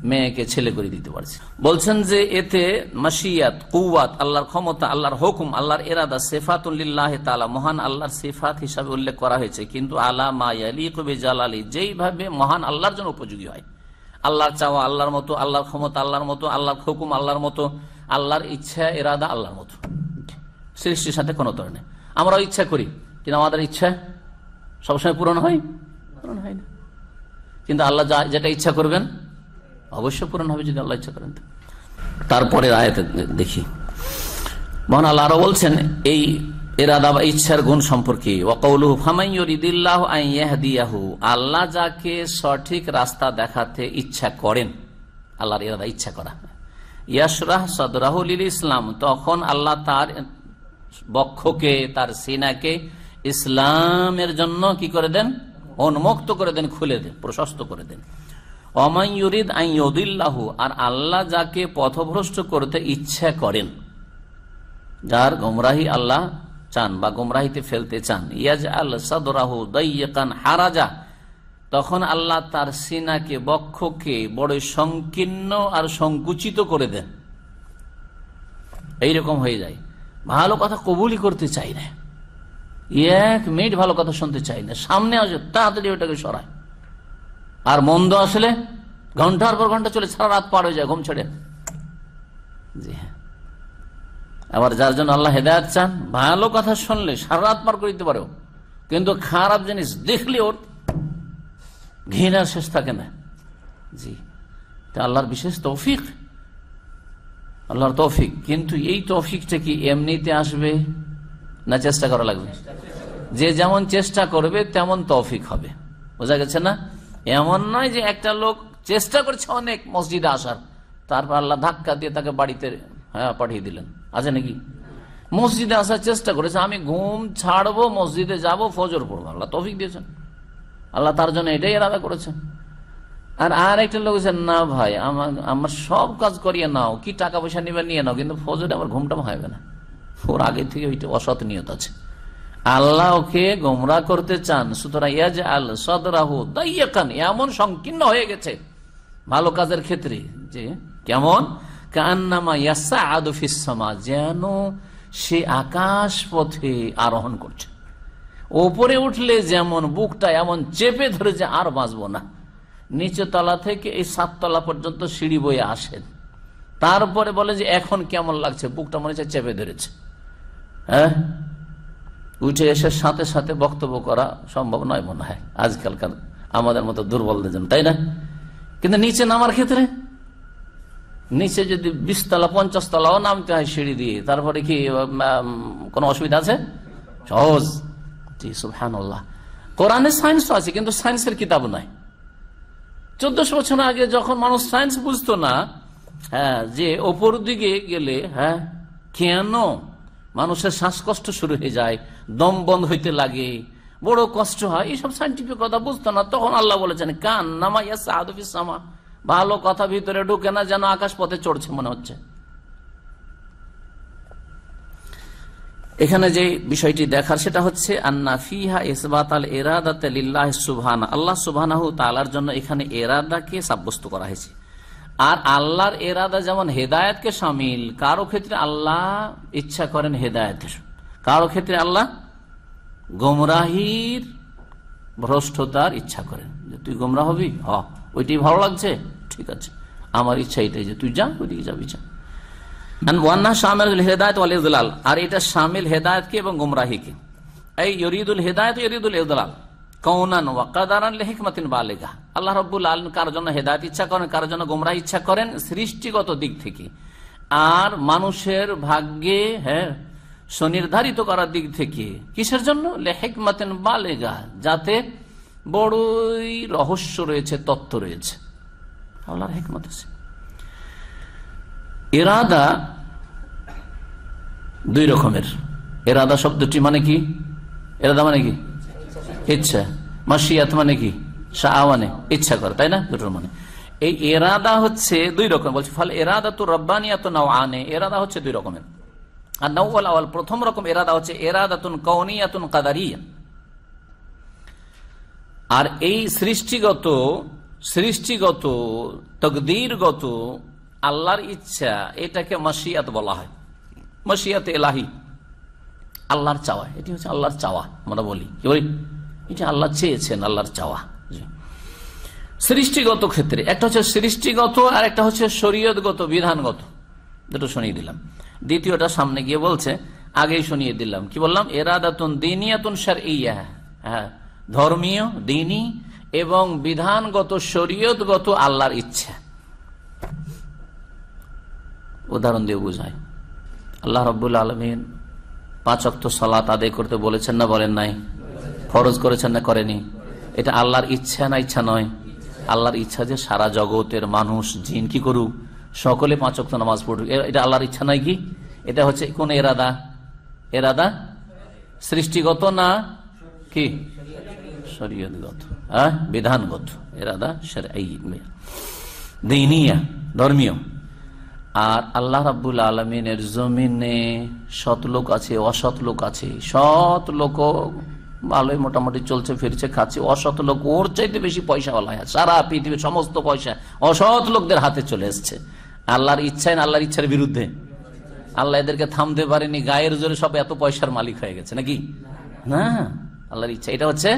B: মেয়েকে ছেলে করে দিতে পারছে। বলছেন যে এতে মাসিয়াত কুয়াত আল্লাহর ক্ষমতা, আল্লাহর হুকুম, আল্লাহর এরাদা সেফাতুল্লাহ তালা মহান আল্লাহর সেফাত হিসাবে উল্লেখ করা হয়েছে। কিন্তু আলা মায়ালি কবি জালালি যেইভাবে মহান আল্লাহর জন্য উপযোগী হয়। আল্লাহর চাওয়া আল্লাহর মতো, আল্লাহর ক্ষমতা আল্লাহর মতো, আল্লাহর হুকুম আল্লাহর মতো, আল্লাহর ইচ্ছা, এরাদা আল্লাহর মতো। সৃষ্টির সাথে কোনো ধরনের নেই। আমরাও ইচ্ছা করি, কিন্তু আমাদের ইচ্ছা সবসময় পূরণ হয়? পূরণ হয় না। কিন্তু আল্লাহ যা যেটা ইচ্ছা করবেন অবশ্য পূরণ হবে যদি আল্লাহ ইচ্ছা করেন তারপরে আয়াতে দেখি। মহান আল্লাহ আরও বলছেন, এই এরাদা বা ইচ্ছার গুণ সম্পর্কে আল্লাহ যাকে সঠিক রাস্তা দেখাতে ইচ্ছা করেন, আল্লাহর এরাদা ইচ্ছা করা। ইয়াসরাহ সদরাহুল ইসলাম, তখন আল্লাহ তার বক্ষকে, তার সিনাকে ইসলামের জন্য কি করে দেন? উন্মুক্ত করে দেন, খুলে দেন, প্রশস্ত করে দেন। অমায়ুরিদ আইয়দিল্লাহু আর আল্লাহ যাকে পথভ্রষ্ট করতে ইচ্ছা করেন, যার গোমরাহি আল্লাহ চান বা গোমরাহিতে ফেলতে চান। ইয়াজ আল সদরাহু দইয়ান হারাজা, তখন আল্লাহ তার সিনাকে, বক্ষকে বড় সংকীর্ণ আর সংকুচিত করে দেন। এইরকম হয়ে যায়। ভালো কথা কবুলই করতে চাই না। এক মিনিট ভালো কথা শুনতে চাই না। সামনে আসে, তাড়াতাড়ি ওটাকে সরায়। আর মন্দ আসলে ঘণ্টার পর ঘণ্টা চলে সারা রাত পার হয়ে যায়, ঘুম ছেড়ে। জি হ্যাঁ। আবার যার জন্য আল্লাহ হেদায়ত চান, ভালো কথা শুনলে সারা রাত পার করে দিতে পারো কিন্তু খারাপ জিনিস দেখলে ওর ঘৃণার শেষ থাকে না। জি। তা আল্লাহর বিশেষ তৌফিক। আল্লাহর তৌফিক। কিন্তু এই তৌফিকটা কি এমনিতে আসবে না চেষ্টা করা লাগবে? যে যেমন চেষ্টা করবে, তেমন তৌফিক হবে। বোঝা গেছে না? এমন নয় যে একটা লোক চেষ্টা করছে অনেক মসজিদে আসার। তারপর আল্লাহ ধাক্কা দিয়ে তাকে বাড়িতে হ্যাঁ পাঠিয়ে দিলেন। আছে নাকি? মসজিদে আসার চেষ্টা করেছে, আমি ঘুম ছাড়বো, মসজিদে যাব, ফজর পড়ব। আল্লাহ তফিক দিয়েছেন। আল্লাহ তার জন্য এটাই আলাদা করেছেন। আর আর একটা লোক না ভাই, আমার আমার সব কাজ করিয়ে নাও, কি টাকা পয়সা নিবে নিয়ে নাও, কিন্তু ফজরে আমার ঘুমটা হবে না। ওর আগে থেকে ওইটা অসৎ নিয়ত আছে। আল্লাহ ওকে গোমরা করতে চান, সুতরাং ইয়াজ আল সদরাহু দাইয়াকান, এমন সংকীর্ণ হয়ে গেছে ভালো কাজের ক্ষেত্রে যে কেমন? কান্নামা যেন সে আকাশ পথে আরোহণ করছে। ওপরে উঠলে যেমন বুকটা এমন চেপে ধরে যে আর বাঁচবো না। নিচে তলা থেকে এই সাততলা পর্যন্ত সিঁড়ি বয়ে আসেন। তারপরে বলে যে, এখন কেমন লাগছে? বুকটা মনে হচ্ছে চেপে ধরেছে। হ্যাঁ? উঠে এসে সাথে সাথে বক্তব্য করা সম্ভব নয় মনে হয়। আজকালকার আমাদের মতো দুর্বলদের জন্য, তাই না? কিন্তু নিচে নামার ক্ষেত্রে? নিচে যদি বিশ তলা পঞ্চাশ তলাও নামতে হয় সিঁড়ি দিয়ে, তারপরে কি কোনো অসুবিধা আছে? সহজ। জি, সুবহানাল্লাহ। কোরআনে সায়েন্স আছে, কিন্তু সায়েন্সের কিতাব নয় চোদ্দশো বছর আগে যখন মানুষ সায়েন্স বুঝতো না হ্যাঁ যে ওপর দিকে গেলে হ্যাঁ কেন মানুষের শ্বাসকষ্ট শুরু হয়ে যায়, দম বন্ধ হইতে লাগে, বড় কষ্ট হয়, এইসব সাইন্টিফিক কথা বুঝতো না, তখন আল্লাহ বলেছেন, কান সাহাদফিস সামা ভালো কথা ভিতরে ঢুকে না, যেন আকাশ পথে চড়ছে মনে হচ্ছে। এখানে যে বিষয়টি দেখার সেটা হচ্ছে, আন্না ফিহা ইসবাত আল এরাদাত লিল্লাহ সুবহানা আল্লাহ সুবহানাহু তাআলার জন্য এখানে এরাদাকে সাব্যস্ত করা হয়েছে। আর আল্লাহর এরাদা যেমন হেদায়েতকে সামিল, কারও ক্ষেত্রে আল্লাহ ইচ্ছা করেন হেদায়েতের। কারও ক্ষেত্রে আল্লাহ গোমরাহির ভ্রষ্টতার ইচ্ছা করেন যে তুই গোমরা হবি? হ, ওইটাই ভালো লাগছে? ঠিক আছে। আমার ইচ্ছা এটাই যে তুই যা, ওইদিকে যাবি, যা। ওয়ান্না হেদায়ত ওয়াল আর এটা শামিল হেদায়তকে এবং গুমরাহিকে। এই ইরিদুল হেদায়ত ইরিদুল ইদলাল। কৌনান ওয়াকাদারান লিহিকমাতিন বালিগা। আল্লাহ রাব্বুল আলামিন কার জন্য হেদায়েত ইচ্ছা করেন, কার জন্য গোমরাহ ইচ্ছা করেন? সৃষ্টিগত দিক থেকে। আর মানুষের ভাগ্যে হ্যাঁ সুনির্ধারিত করার দিক থেকে। কিসের জন্য? লেহেকমাতিন বালেগা, যাতে বড়ই রহস্য রয়েছে, তত্ত্ব রয়েছে। আল্লাহর হেকমত আছে। এরাদা দুই রকমের। এরাদা শব্দটি মানে কি? এরাদা মানে কি? ইচ্ছা। মাসিয়াত মানে কি? মানে ইচ্ছা করে, তাই না? দুটোর মানে। এই এরাদা হচ্ছে দুই রকম। বলছে, ফলে এরাদা তো রব্বানিয়াত নাও আনে এরাদা হচ্ছে দুই রকমের। আর নৌল আওয়াল প্রথম রকম এরাদা হচ্ছে এরাদাতুন কৌনিয়াতুন কাদারিয়া। আর এই সৃষ্টিগত সৃষ্টিগত, তকদিরগত আল্লাহর ইচ্ছা, এটাকে মাসিয়াত বলা হয়। মাসিয়াত এলাহি। আল্লাহর চাওয়া, এটি হচ্ছে আল্লাহর চাওয়া, আমরা বলি। কি বলি? এটা আল্লাহ চেয়েছেন, আল্লাহর চাওয়া। সৃষ্টিগত ক্ষেত্রে, একটা হচ্ছে সৃষ্টিগত আর একটা হচ্ছে শরীয়তগত, বিধানগত। দুটো শুনিয়ে দিলাম। দ্বিতীয়টা সামনে গিয়ে বলছে, আগেই শুনিয়ে দিলাম। কি বললাম? এরাদাতুন দিনিয়াতুন সার ইয়া হ্যাঁ ধর্মীয়, দিনী এবং বিধানগত, শরীয়তগত আল্লাহর ইচ্ছা। উদাহরণ দিয়ে বুঝায়। আল্লাহ রব্বুল আলমিন পাঁচ অক্ত সলাত আদায় করতে বলেছেন না বলেন নাই? ফরজ করেছেন না করেনি। এটা আল্লাহর ইচ্ছা না ইচ্ছা নয়। আল্লাহর ইচ্ছা যে সারা জগতের মানুষ, জিন কি করুক, সকলে পাঁচ অক্ত নামাজ পড়ুক। এটা আল্লাহর ইচ্ছা নয় কি? এটা হচ্ছে কোন এরাদা? এরাদা? সৃষ্টিগত না কি? শরীয়তগত। হ্যাঁ? বিধানগত। এরাদা দিনিয়া, ধর্মীয়। আর আল্লাহ রাব্বুল আলমিনের জমিনে সৎ লোক আছে, অসৎ লোক আছে। সৎ লোক ভালোই মোটামুটি চলছে, ফিরছে, খাচ্ছে। অসৎ লোক ওর চাইতে বেশি পয়সাওয়ালা হয়। সারা পৃথিবীর সমস্ত পয়সা অসৎ লোকদের হাতে চলে এসছে। আল্লাহর ইচ্ছায় না আল্লাহর ইচ্ছার বিরুদ্ধে? আল্লাহ এদেরকে থামতে পারেনি, গায়ের জোরে সব এত পয়সার মালিক হয়ে গেছে নাকি? না, আল্লাহর ইচ্ছা। এটা হচ্ছে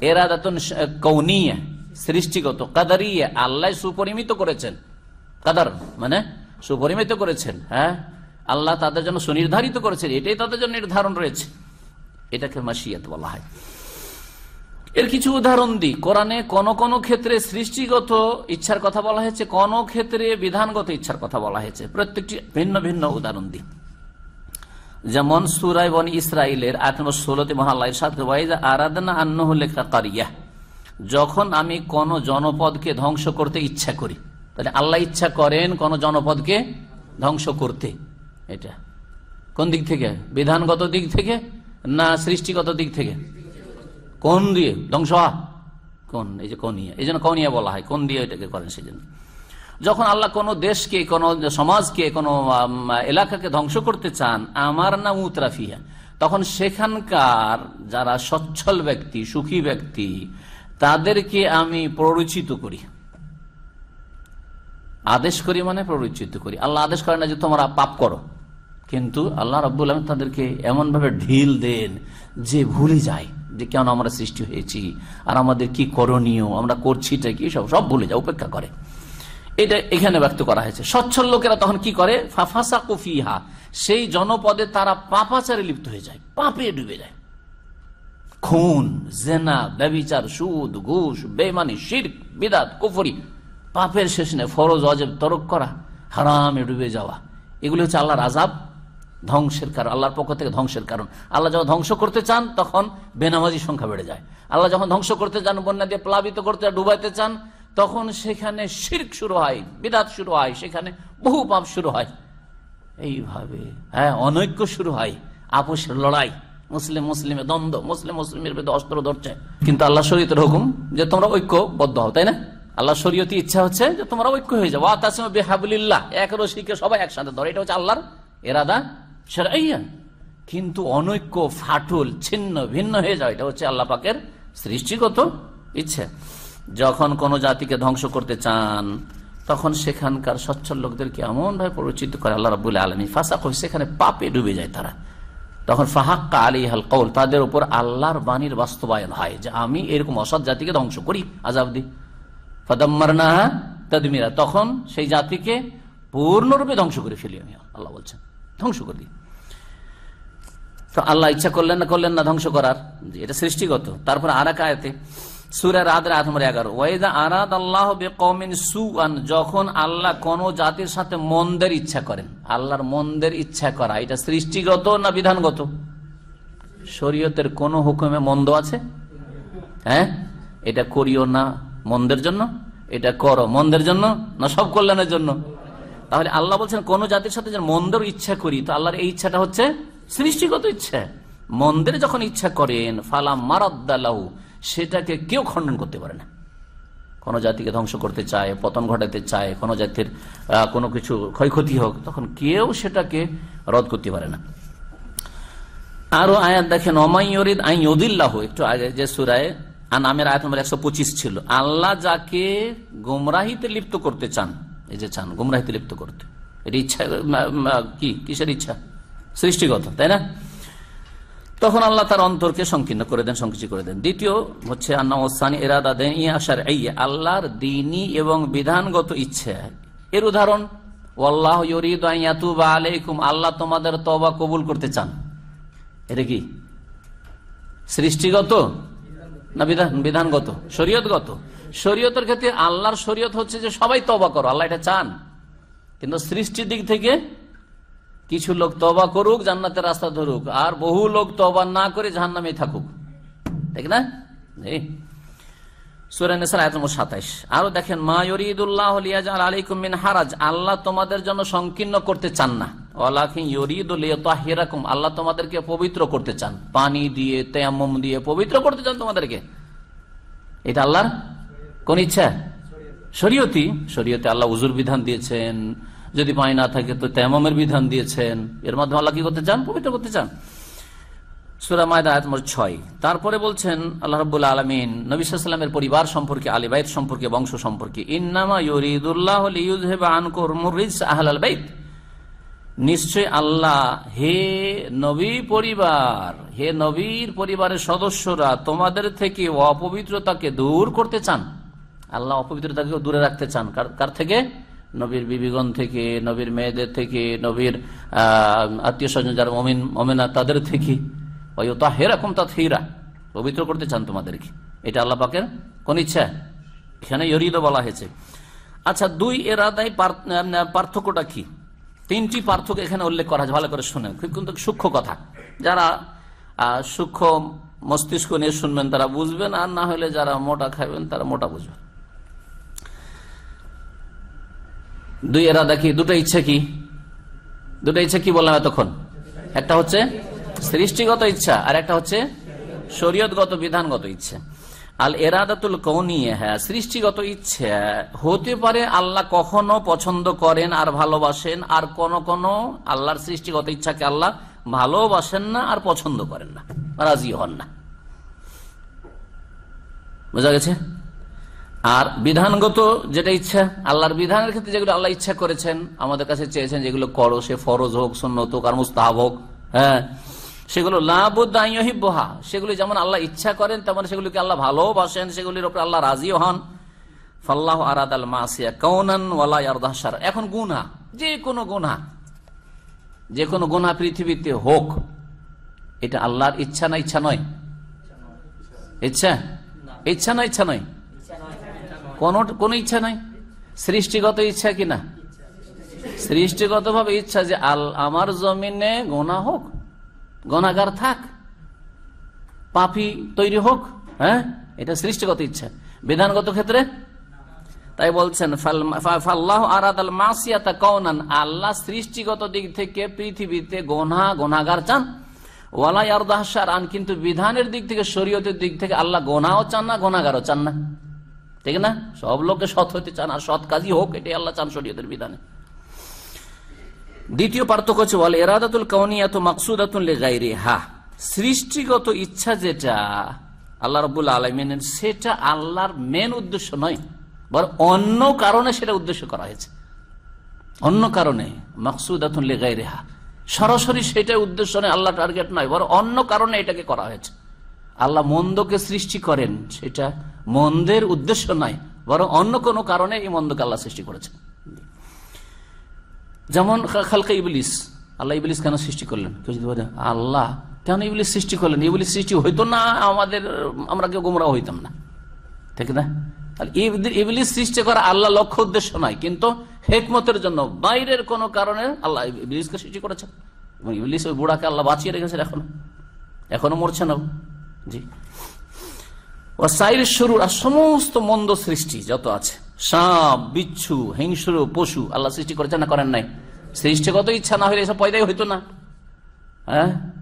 B: এরাদাতুন কৌনিয়া, সৃষ্টিগত, কাদারিয়া। আল্লাহ সুপরিমিত করেছেন। কাদার মানে সুপরিমিত করেছেন হ্যাঁ? আল্লাহ তাদের জন্য সুনির্ধারিত করেছেন। এটাই তাদের জন্য নির্ধারণ রয়েছে। এটাকে মাসিয়াত বলা হয়। এর কিছু উদাহরণ দিই। কোরআনে কোন কোন ক্ষেত্রে সৃষ্টিগত ইচ্ছার কথা বলা হয়েছে, কোন ক্ষেত্রে বিধানগত ইচ্ছার কথা বলা হয়েছে। প্রত্যেকটি ভিন্ন ভিন্ন উদাহরণ দিই। যেমন সুরাই বন ইসরায়েলের আট নম্বর ষোলোতে মহাল্লাহ সাথে আরাধনা আন্ন লেখা কারিয়া যখন আমি কোন জনপদকে ধ্বংস করতে ইচ্ছা করি, তাহলে আল্লাহ ইচ্ছা করেন কোন জনপদকে ধ্বংস করতে। এটা কোন দিক থেকে? বিধানগত দিক থেকে? না সৃষ্টিগত দিক থেকে? কোন দিয়ে? ধ্বংস? কোন? এই যে কনিয়া এই জন্য কনিয়া বলা হয়। কোন দিয়ে এটাকে করেন সেই জন্য যখন আল্লাহ কোনো দেশকে, কোনো সমাজকে, কোনো এলাকাকে ধ্বংস করতে চান, আমার নাম উতরাফিয়া তখন সেখানকার যারা সচ্ছল ব্যক্তি, সুখী ব্যক্তি, তাদেরকে আমি প্ররোচিত করি। আদেশ করি মানে প্ররোচিত করি। আল্লাহ আদেশ করে না যে তোমরা পাপ করো। কিন্তু আল্লাহ রব্বুল আলম তাদেরকে এমন ভাবে ঢিল দেন যে ভুলে যায়, যে কেন আমরা সৃষ্টি হয়েছি, আর আমাদের কি করণীয়, আমরা করছি করছিটা কি, সব সব ভুলে যায়, উপেক্ষা করে। এটা এখানে ব্যক্ত করা হয়েছে। সচ্ছল লোকেরা তখন কি করে? ফাফাসা কুফিহা সেই জনপদে তারা পাপাচারে লিপ্ত হয়ে যায়, পাপে ডুবে যায়। খুন, জেনা ব্যবিচার সুদ, ঘুষ বেমানি শির বিদাত, কুফরি, পাপের শেষ নেই, ফরজ, অজেব, তরক করা, হারামে ডুবে যাওয়া। এগুলো হচ্ছে আল্লাহর আজাব ধ্বংসের কারণ, আল্লাহর পক্ষ থেকে ধ্বংসের কারণ। আল্লাহ যখন ধ্বংস করতে চান, তখন বেনামাজি সংখ্যা বেড়ে যায়। আল্লাহ যখন ধ্বংস করতে চান, বন্যা দিয়ে প্লাবিত করতে ডুবাইতে চান, তখন সেখানে শির্ক শুরু হয়, বিদাত শুরু হয়, সেখানে বহু পাপ শুরু হয়। এইভাবে হ্যাঁ অনৈক্য শুরু হয়, আপোষের লড়াই। মুসলিম মুসলিমের দ্বন্দ্ব, মুসলিম মুসলিমের বিরুদ্ধে অস্ত্র ধরছে। কিন্তু আল্লাহ শরীয়তের হুকুম যে তোমরা ঐক্যবদ্ধ হও, তাই না? আল্লাহ শরীয়তি ইচ্ছা হচ্ছে যে তোমরা ঐক্য হয়ে যাও। আতাসিম বেহাবুলিল্লাহ, এক রশিকে সবাই একসাথে ধরে, এটা হচ্ছে আল্লাহর এরাদা। সেরাইয়া কিন্তু অনৈক্য, ফাটল, ছিন্ন, ভিন্ন হয়ে যাও এটা হচ্ছে আল্লাহ পাকের সৃষ্টিগত ইচ্ছে। যখন কোন জাতিকে ধ্বংস করতে চান, তখন সেখানকার সচ্ছল লোকদেরকে এমন ভাবে পরিচিত করে আল্লাহ রাবুল আলমী ফাঁসা করে সেখানে পাপে ডুবে যায় তারা। তখন ফাহাক্কা আলী হাল কৌল তাদের উপর আল্লাহর বাণীর বাস্তবায়ন হয় যে আমি এরকম অসৎ জাতিকে ধ্বংস করি আজাব দি। ফদাম্মারনা তদমিরা, তখন সেই জাতিকে পূর্ণরূপে ধ্বংস করে ফেলি আমি, আল্লাহ বলছেন। ধ্বংস করে দিই তো আল্লাহ ইচ্ছা করলেন না করলেন না, ধ্বংস করার। এটা সৃষ্টিগত। তারপর আর এক আয়াতে সুরের আয়াত নম্বর এগারো। ওয়াইদা আরাদ আল্লাহ বেকমিন সুআন, যখন আল্লাহ কোন জাতির সাথে মন্দের ইচ্ছা করেন, আল্লাহর মন্দের ইচ্ছা করা, এটা সৃষ্টিগত না বিধানগত? শরীয়তের কোন হুকুমে মন্দ আছে? হ্যাঁ? এটা করিও না মন্দের জন্য? এটা করো মন্দের জন্য? না সব কল্যাণের জন্য? তাহলে আল্লাহ বলছেন, কোন জাতির সাথে যেন মন্দের ইচ্ছা করি, তো আল্লাহর এই ইচ্ছাটা হচ্ছে সৃষ্টিগত ইচ্ছা। মন্দের যখন ইচ্ছা করেন, ফালা মারাদ্দালাহু সেটাকে কেউ খণ্ডন করতে পারে না। কোন জাতিকে ধ্বংস করতে চায়, পতন ঘটাতে চায়, কোন জাতির কোনো কিছু ক্ষয়ক্ষতি হোক, তখন কেউ সেটাকে রদ করতে পারে না। আরও আয়াত দেখেন অমাইয়রিদ আই ইউদিল্লাহ, একটু আগে যে সুরায় নামের আয়াত নম্বর একশো পঁচিশ ছিল। আল্লাহ যাকে গুমরাহিতে লিপ্ত করতে চান এই যে চান গুমরাহিতে লিপ্ত করতে। এটা ইচ্ছা কি, কিসের ইচ্ছা? সৃষ্টিগত, তাই না? তখন আল্লাহ তার অন্তরকে সংকীর্ণ করে দেন সংকুচি করে দেন। দ্বিতীয় হচ্ছে, আন্না ওসানি এরাদা দেন আসার এই আল্লাহর দিনী এবং বিধানগত ইচ্ছা এর উদাহরণ, ওয়াল্লাহ ইউরিদু আলাইকুম, আল্লাহ তোমাদের তবা কবুল করতে চান। এটা কি? সৃষ্টিগত না বিধান, বিধানগত? শরীয়তগত? শরীয়তের ক্ষেত্রে আল্লাহর শরীয়ত হচ্ছে যে সবাই তবা করো। আল্লাহ এটা চান। কিন্তু সৃষ্টির দিক থেকে কিছু লোক তবা করুক, জান্নাতের রাস্তা ধরুক, আর বহু লোক তবা না করে জাহান্নামে থাকুক। ঠিক না? দেখেন হারাজ। আল্লাহ তোমাদের জন্য সংকীর্ণ করতে চান না। আল্লাহ তোমাদেরকে পবিত্র করতে চান। পানি দিয়ে, তেয়াম্মুম দিয়ে পবিত্র করতে চান তোমাদেরকে। এটা আল্লাহর কোন ইচ্ছা? শরীয়তি শরীয়তে আল্লাহ উজুর বিধান দিয়েছেন। যদি পানি না থাকে তো তেমমের বিধান দিয়েছেন। এর মাধ্যমে আল্লাহ কি করতে চান? পবিত্র করতে চান। সুরা ছয়। তারপরে বলছেন আল্লাহ নবিসামের পরিবার সম্পর্কে সম্পর্কে, বংশ সম্পর্কে নিশ্চয় আল্লাহ, হে নবী পরিবার, হে নবীর পরিবারের সদস্যরা তোমাদের থেকে অপবিত্রতাকে দূর করতে চান। আল্লাহ অপবিত্রতাকে দূরে রাখতে চান। কার- থেকে? নবীর বিবিগণ থেকে, নবীর মেয়েদের থেকে, নবীর আত্মীয় স্বজন যারা মমিন, মমিনা, তাদের থেকে। তা হেরকম তা হেরা পবিত্র করতে চান তোমাদেরকে। এটা আল্লাহ পাকের কোন ইচ্ছা? এখানে ইরিদ বলা হয়েছে। আচ্ছা দুই এরাদায় পার- পার্থক্যটা কি? তিনটি পার্থক্য এখানে উল্লেখ করা ভালো করে খুব কিন্তু সূক্ষ্ম কথা। যারা সূক্ষ্ম মস্তিষ্ক নিয়ে শুনবেন, তারা বুঝবেন, আর না হলে যারা মোটা খাবেন তারা মোটা বুঝবেন। দুই এরাদা কি? দুটো ইচ্ছে কি? দুটো ইচ্ছা কি বললাম এতক্ষণ? একটা হচ্ছে সৃষ্টিগত ইচ্ছা, আর একটা হচ্ছে শরীয়তগত, বিধানগত ইচ্ছা। আল এরাদাতুল কৌনিয়ে হ্যাঁ সৃষ্টিগত ইচ্ছা হতে পারে আল্লাহ কখনো পছন্দ করেন আর ভালোবাসেন, আর কোন কোন আল্লাহর সৃষ্টিগত ইচ্ছাকে আল্লাহ ভালোবাসেন না আর পছন্দ করেন না, রাজি হন না। বোঝা গেছে? আর বিধানগত যেটা ইচ্ছা, আল্লাহর বিধানের ক্ষেত্রে যেগুলো আল্লাহ ইচ্ছা করেছেন, আমাদের কাছে চেয়েছেন যেগুলো করো, সে ফরজ হোক, সুন্নত হোক, আর মুস্তাহাব হোক হ্যাঁ। সেগুলো লাবুদ্দাহিবহা সেগুলি যেমন আল্লাহ ইচ্ছা করেন, তেমন সেগুলিকে আল্লাহ ভালোবাসেন, সেগুলির উপর আল্লাহ রাজিও হন। ফাল্লাহ আরাদ আল মাসিয়া কৌনান এখন গুনা যে কোনো গুনা যে কোনো গুনা পৃথিবীতে হোক, এটা আল্লাহর ইচ্ছা না ইচ্ছা নয়? ইচ্ছা? ইচ্ছা না ইচ্ছা নয়? কোন কোন ইচ্ছা নাই? সৃষ্টিগত ইচ্ছা কিনা সৃষ্টিগত ভাবে ইচ্ছা যে আল আমার জমিনে গোনা হোক, গনাগার থাক, পাপি তৈরি হোক হ্যাঁ? এটা সৃষ্টিগত ইচ্ছা। বিধানগত ক্ষেত্রে? তাই বলছেন আল্লাহ সৃষ্টিগত দিক থেকে পৃথিবীতে গোনা, গোনাগার চান। ওয়ালা ইয়ারদাহসার আন কিন্তু বিধানের দিক থেকে, শরীয়তের দিক থেকে আল্লাহ গোনাও চান না, গোনাগারও চান না। ঠিক না? সব লোকে সৎ হতে চান, আর সৎ কাজই হোক, এটাই আল্লাহ চান শরীয়তের বিধানে। দ্বিতীয় পার্থক্য হচ্ছে বলে এরাদাতুল কাউনিয়াত মাকসুদাতুল গাইরে হা সৃষ্টিগত ইচ্ছা যেটা, আল্লাহ রবুল আলমিনের, সেটা আল্লাহর মেন উদ্দেশ্য নয়, বর অন্য কারণে সেটা উদ্দেশ্য করা হয়েছে। অন্য কারণে মাকসুদাতুল গাইরে হা সরাসরি সেটা উদ্দেশ্য নয়, আল্লাহ টার্গেট নয়, বর অন্য কারণে এটাকে করা হয়েছে। আল্লাহ মন্দকে সৃষ্টি করেন, সেটা মন্দের উদ্দেশ্য নাই, বরং অন্য কোনো কারণে এই মন্দকে আল্লাহ সৃষ্টি করেছেন। যেমন খালকা ইবলিস, আল্লাহ ইবলিস কেন সৃষ্টি করলেন? কেউ যদি বলে, আল্লাহ, কেন ইবলিস সৃষ্টি করলেন? ইবলিস সৃষ্টি হইতো না, আমাদের, আমরা কেউ গুমরা হইতাম না। ঠিক না? ইবলিস সৃষ্টি করা আল্লাহ লক্ষ্য উদ্দেশ্য নয় কিন্তু হেকমতের জন্য বাইরের কোনো কারণে আল্লাহ ইবলিসকে সৃষ্টি করেছেন। এবং ইবলিস ওই বুড়াকে আল্লাহ বাঁচিয়ে রেখেছেন এখনও। এখনও মরছে না জি। ও সমস্ত মন্দ সৃষ্টি যত আছে, সাপ, বিচ্ছু, হিংস্র, পশু, আল্লাহ সৃষ্টি করেছেন না করেন নাই। সৃষ্টিগত ইচ্ছা না হলে এসব পয়দাই হইতো না। হ্যাঁ?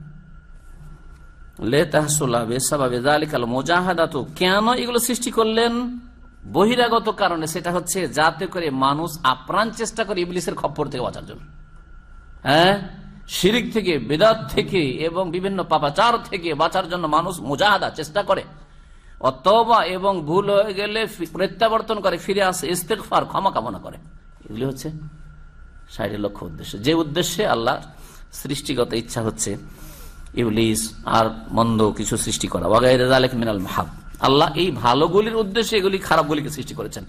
B: কেন এগুলো সৃষ্টি করলেন? বহিরাগত কারণে সেটা হচ্ছে যাতে করে মানুষ আপ্রাণ চেষ্টা করে ইবলিসের খপ্পর থেকে বাঁচার জন্য। হ্যাঁ? শিরিক থেকে, বেদাত থেকে এবং বিভিন্ন পাপাচার থেকে বাঁচার জন্য মানুষ মুজাহাদা, চেষ্টা করে। অতবা এবং ভুল হয়ে গেলে প্রত্যাবর্তন করে, ফিরে আসে ইস্তেকফার ক্ষমা কামনা করে। এগুলি হচ্ছে সাইডের লক্ষ্য উদ্দেশ্য। যে উদ্দেশ্যে আল্লাহ সৃষ্টিগত ইচ্ছা হচ্ছে ইবলিস আর মন্দ কিছু সৃষ্টি করা। ওয়াগাইরালেক মিনাল মাহাব। আল্লাহ এই ভালোগুলির উদ্দেশ্যে এগুলি খারাপগুলিকে সৃষ্টি করেছেন।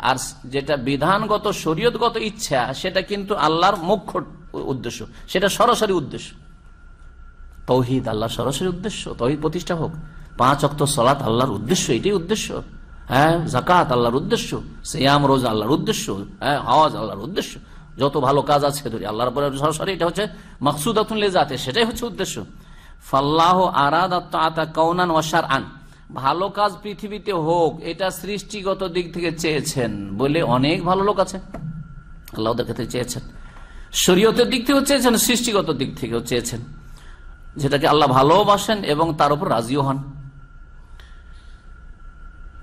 B: আর যেটা বিধানগত, শরীয়তগত ইচ্ছা, সেটা কিন্তু আল্লাহর মুখ্য উদ্দেশ্য। সেটা সরাসরি উদ্দেশ্য। তৌহিদ আল্লাহ সরাসরি উদ্দেশ্য, তৌহিদ প্রতিষ্ঠা হোক। পাঁচ অক্ত সলাত আল্লাহর উদ্দেশ্য, এটাই উদ্দেশ্য। হ্যাঁ জাকাত আল্লাহর উদ্দেশ্য, সিয়াম, রোজ আল্লাহর উদ্দেশ্য হ্যাঁ হওয়াজ আল্লাহর উদ্দেশ্য। যত ভালো কাজ আছে ধরি আল্লাহর পরে সরাসরি এটা হচ্ছে মাকসুদাতুল জাতে সেটাই হচ্ছে উদ্দেশ্য। ফাল্লাহ আরাদ আতা কৌনান ওয়াসার আন ভালো কাজ পৃথিবীতে হোক, এটা সৃষ্টিগত দিক থেকে চেয়েছেন বলে অনেক ভালো লোক আছে। আল্লাহ ওদের ক্ষেত্রে চেয়েছেন। শরীয়তের দিক থেকেও চেয়েছেন, সৃষ্টিগত দিক থেকেও চেয়েছেন। যেটাকে আল্লাহ ভালোবাসেন এবং তার উপর রাজিও হন।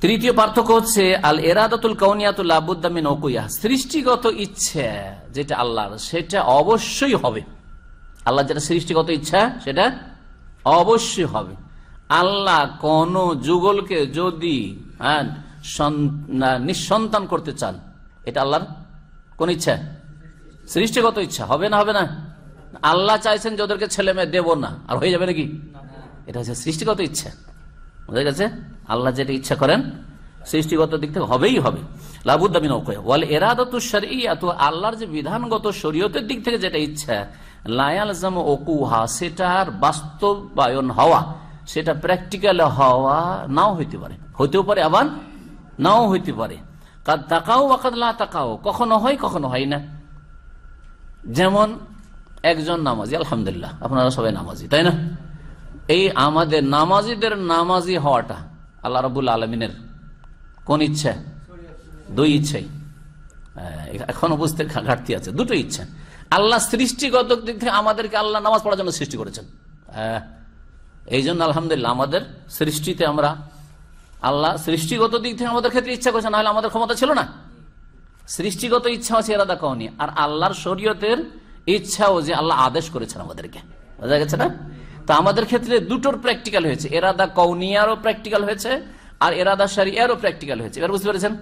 B: তৃতীয় পার্থক্য হচ্ছে, আল এরাদাতুল কৌনিয়াতুল আবুদ্দামিন সৃষ্টিগত ইচ্ছা যেটা আল্লাহর, সেটা অবশ্যই হবে। আল্লাহ যেটা সৃষ্টিগত ইচ্ছা, সেটা অবশ্যই হবে। আল্লাহ কোন যুগলকে যদি হ্যাঁ নিঃসন্তান করতে চান, এটা আল্লাহর কোন ইচ্ছা? সৃষ্টিগত ইচ্ছা, হবে না হবে না? আল্লাহ চাইছেন যে ওদেরকে ছেলে মেয়ে দেবো না। আর হয়ে যাবে নাকি? এটা হচ্ছে সৃষ্টিগত ইচ্ছা। বুঝা গেছে? আল্লাহ যেটা ইচ্ছা করেন, সৃষ্টিগত দিক থেকে হবেই হবে। লাবুদ্দামি নৌকয়াল এরাদত তো আল্লাহর যে বিধানগত শরীয়তের দিক থেকে যেটা ইচ্ছা লায়ালজাম ওকুহা সেটার বাস্তবায়ন হওয়া, সেটা প্র্যাকটিক্যাল হওয়া নাও হইতে পারে। হইতেও পারে আবার নাও হইতে পারে। কাদ তাকাও ওয়াকাদ লা তাকাও কখনো হয় কখনো হয় না। যেমন একজন নামাজি, আলহামদুলিল্লাহ। আপনারা সবাই নামাজি, তাই না? এই আমাদের নামাজিদের নামাজি হওয়াটা আল্লাহ রবুল আলমিনের কোন ইচ্ছা? দুই ইচ্ছাই। এখনও বুঝতে ঘাটতি আছে। দুটো ইচ্ছা। আল্লাহ সৃষ্টিগত দিক থেকে আমাদেরকে আল্লাহ নামাজ পড়ার জন্য সৃষ্টি করেছেন। এই জন্য আলহামদুলিল্লাহ আমাদের সৃষ্টিতে আমরা আল্লাহ সৃষ্টিগত দিক থেকে আমাদের ক্ষেত্রে ইচ্ছা করেছেন, নাহলে আমাদের ক্ষমতা ছিল না। সৃষ্টিগত ইচ্ছা আছে, এরাদা কওনি। আর আল্লাহর শরীয়তের ইচ্ছাও যে আল্লাহ আদেশ করেছেন আমাদেরকে। বোঝা গেছে না? তো আমাদের ক্ষেত্রে দুটোর প্র্যাকটিক্যাল হয়েছে। এরাদা কৌনিয়ারও প্র্যাকটিক্যাল হয়েছে আর এরাদা সারিয়ারও প্র্যাকটিক্যাল হয়েছে। এবার বুঝতে পেরেছেন?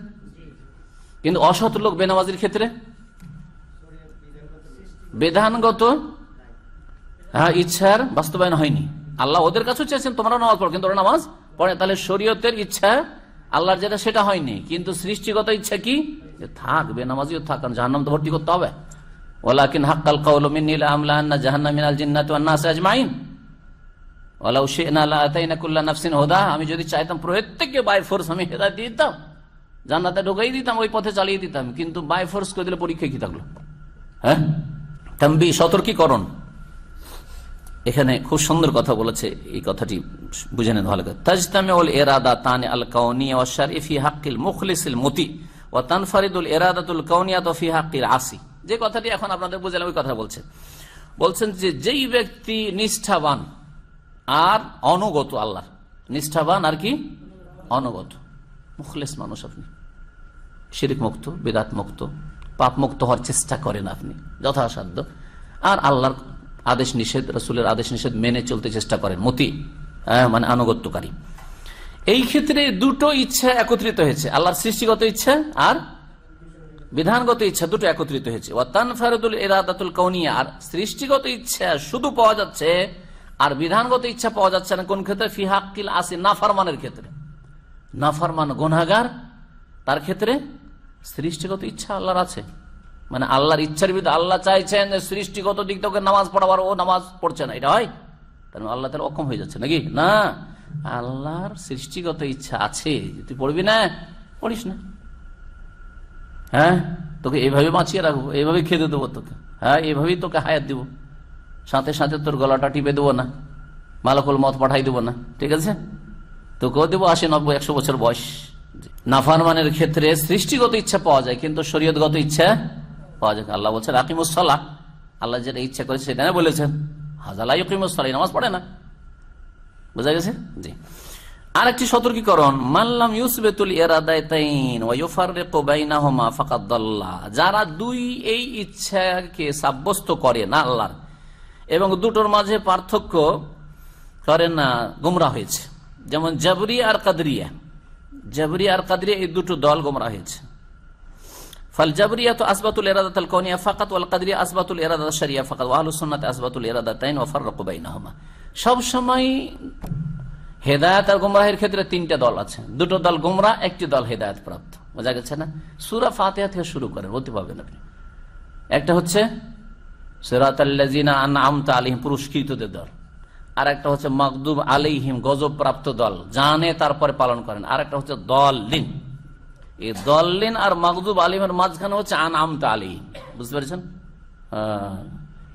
B: কিন্তু অসৎ লোক বেনামাজির ক্ষেত্রে? বেধানগত হ্যাঁ ইচ্ছার বাস্তবায়ন হয়নি। আল্লাহ ওদের কাছেও চেয়েছেন তোমরা নামাজ পড়ো, কিন্তু ওরা নামাজ পড়ে তাহলে শরীয়তের ইচ্ছা, আল্লাহর যেটা, সেটা হয়নি। কিন্তু সৃষ্টিগত ইচ্ছা কি? যে থাকবে নামাজিও থাক, কারণ জাহান্নাম তো ভর্তি করতে হবে। ওলাকিন হাক্কাল কাউল মিন্নিল আমলা আন্না জাহান্নাম মিনাল জিন্নাতু ওয়ান নাস আজমাইন। ওয়ালাউ শি'না লাআতাইনা কুল্লা নাফসিন হুদা। আমি যদি চাইতাম প্রত্যেককে বাই ফোর্স আমি হেদায়েত দিয়ে দিতাম, জান্নাতে ঢুকাই দিতাম, ওই পথে চালিয়ে দিতাম, কিন্তু বাই ফোর্স করে দিলে পরীক্ষা কি থাকল? হ্যাঁ? তাম্বি সতর্কীকরণ। এখানে খুব সুন্দর কথা বলেছে এই কথাটি, বুঝে নেন ভালো তাজতামে ওল এরাদা তান আল কাউনিয়া ও শরীফি হাক্কিল মুখলিসিল মতি ও তানফারিদুল এরাদাতুল কাউনিয়া তো ফি হাক্কিল আসি। যে কথাটি এখন আপনাদের বুঝলাম, ওই কথা বলছেন বলছেন যে, যেই ব্যক্তি নিষ্ঠাবান আর অনুগত আল্লাহ, নিষ্ঠাবান আর কি? অনুগত। মুখলেস মানুষ আপনি। শিরিক মুক্ত বেদাত মুক্ত পাপ মুক্ত হওয়ার চেষ্টা করেন আপনি, যথাসাধ্য। আর আল্লাহর আদেশ নিষেধ, রসুলের আদেশ নিষেধ মেনে চলতে চেষ্টা করেন, মতি মানে আনুগত্যকারী। এই ক্ষেত্রে দুটো ইচ্ছা একত্রিত হয়েছে, আল্লাহর সৃষ্টিগত ইচ্ছা আর বিধানগত ইচ্ছা দুটো একত্রিত হয়েছে। আর সৃষ্টিগত ইচ্ছা শুধু পাওয়া যাচ্ছে, আর বিধানগত ইচ্ছা পাওয়া যাচ্ছে না কোন ক্ষেত্রে? ফিহাক্কিল আসি, নাফারমানের ক্ষেত্রে। নাফারমান গুনাগার তার ক্ষেত্রে সৃষ্টিগত ইচ্ছা আল্লাহর আছে। মানে আল্লাহর ইচ্ছার বিরুদ্ধে আল্লাহ চাইছেন সৃষ্টিগত দিক থেকে নামাজ পড়াবার, ও নামাজ পড়ছে না, এটা হয়? তার মানে আল্লাহ তার অক্ষম হয়ে যাচ্ছে নাকি? না। আল্লাহর সৃষ্টিগত ইচ্ছা আছে, তুই পড়বি না, পড়িস না। হ্যাঁ? তোকে এইভাবে বাঁচিয়ে রাখব এইভাবে খেতে দেবো তোকে। হ্যাঁ এইভাবেই তোকে হায়াত দিব। সাথে সাথে তোর গলাটা টিপে দেবো না, মালাকুল মত পাঠাই দেবো না, ঠিক আছে? তোকেও দেবো আশি নব্বই একশো বছর বয়স। নাফারমানের ক্ষেত্রে সৃষ্টিগত ইচ্ছা পাওয়া যায়, কিন্তু শরীয়তগত ইচ্ছা পাওয়া যায়। আল্লাহ বলছেন রাকিমুসলা আল্লাহ যেটা ইচ্ছা করেছে সেটা বলেছেন। হাজালাই নামাজ পড়ে না। বোঝা গেছে? জি। আর একটি সতর্কীকরণ মাল্লাম ইউসবেতুল যারা দুই এই ইচ্ছাকে সাব্যস্ত করে না আল্লাহর, এবং দুটোর মাঝে পার্থক্য করে না গুমরা হয়েছে। যেমন জাবরি আর কাদরিয়া, জাবরি আর কাদরিয়া এই দুটো দল গুমরা হয়েছে। ফাল জাবরিয়া তো আসবাতুল ইরাদাতুল কাউনিয়া ফাকাত ওয়াল কাদরিয়া আসবাতুল ইরাদাত শারিয়া ফাকাত ওয়া আহলুস সুন্নাত আসবাতুল ইরাদাতাইন ওয়া ফাররাকু বাইনাহুমা। সব সময় হেদায়ত আর গুমরাহের ক্ষেত্রে তিনটা দল আছে। দুটো দল গুমরা একটি দল হেদায়ত প্রাপ্ত বোঝা গেছে না? সুরা ফাতিহা থেকে শুরু করেন বলতে পারবেন আপনি। একটা হচ্ছে সেরাতাল্লাজিনা আমতা আলিহিম পুরস্কৃতদের দল। আর একটা হচ্ছে মকদুব আলিহিম গজব প্রাপ্ত দল। জানে তারপরে পালন করেন। আর একটা হচ্ছে দলিন এই দলিন আর মকদুব আলিমের মাঝখানে হচ্ছে আন আমতা আলিহিম বুঝতে পেরেছেন?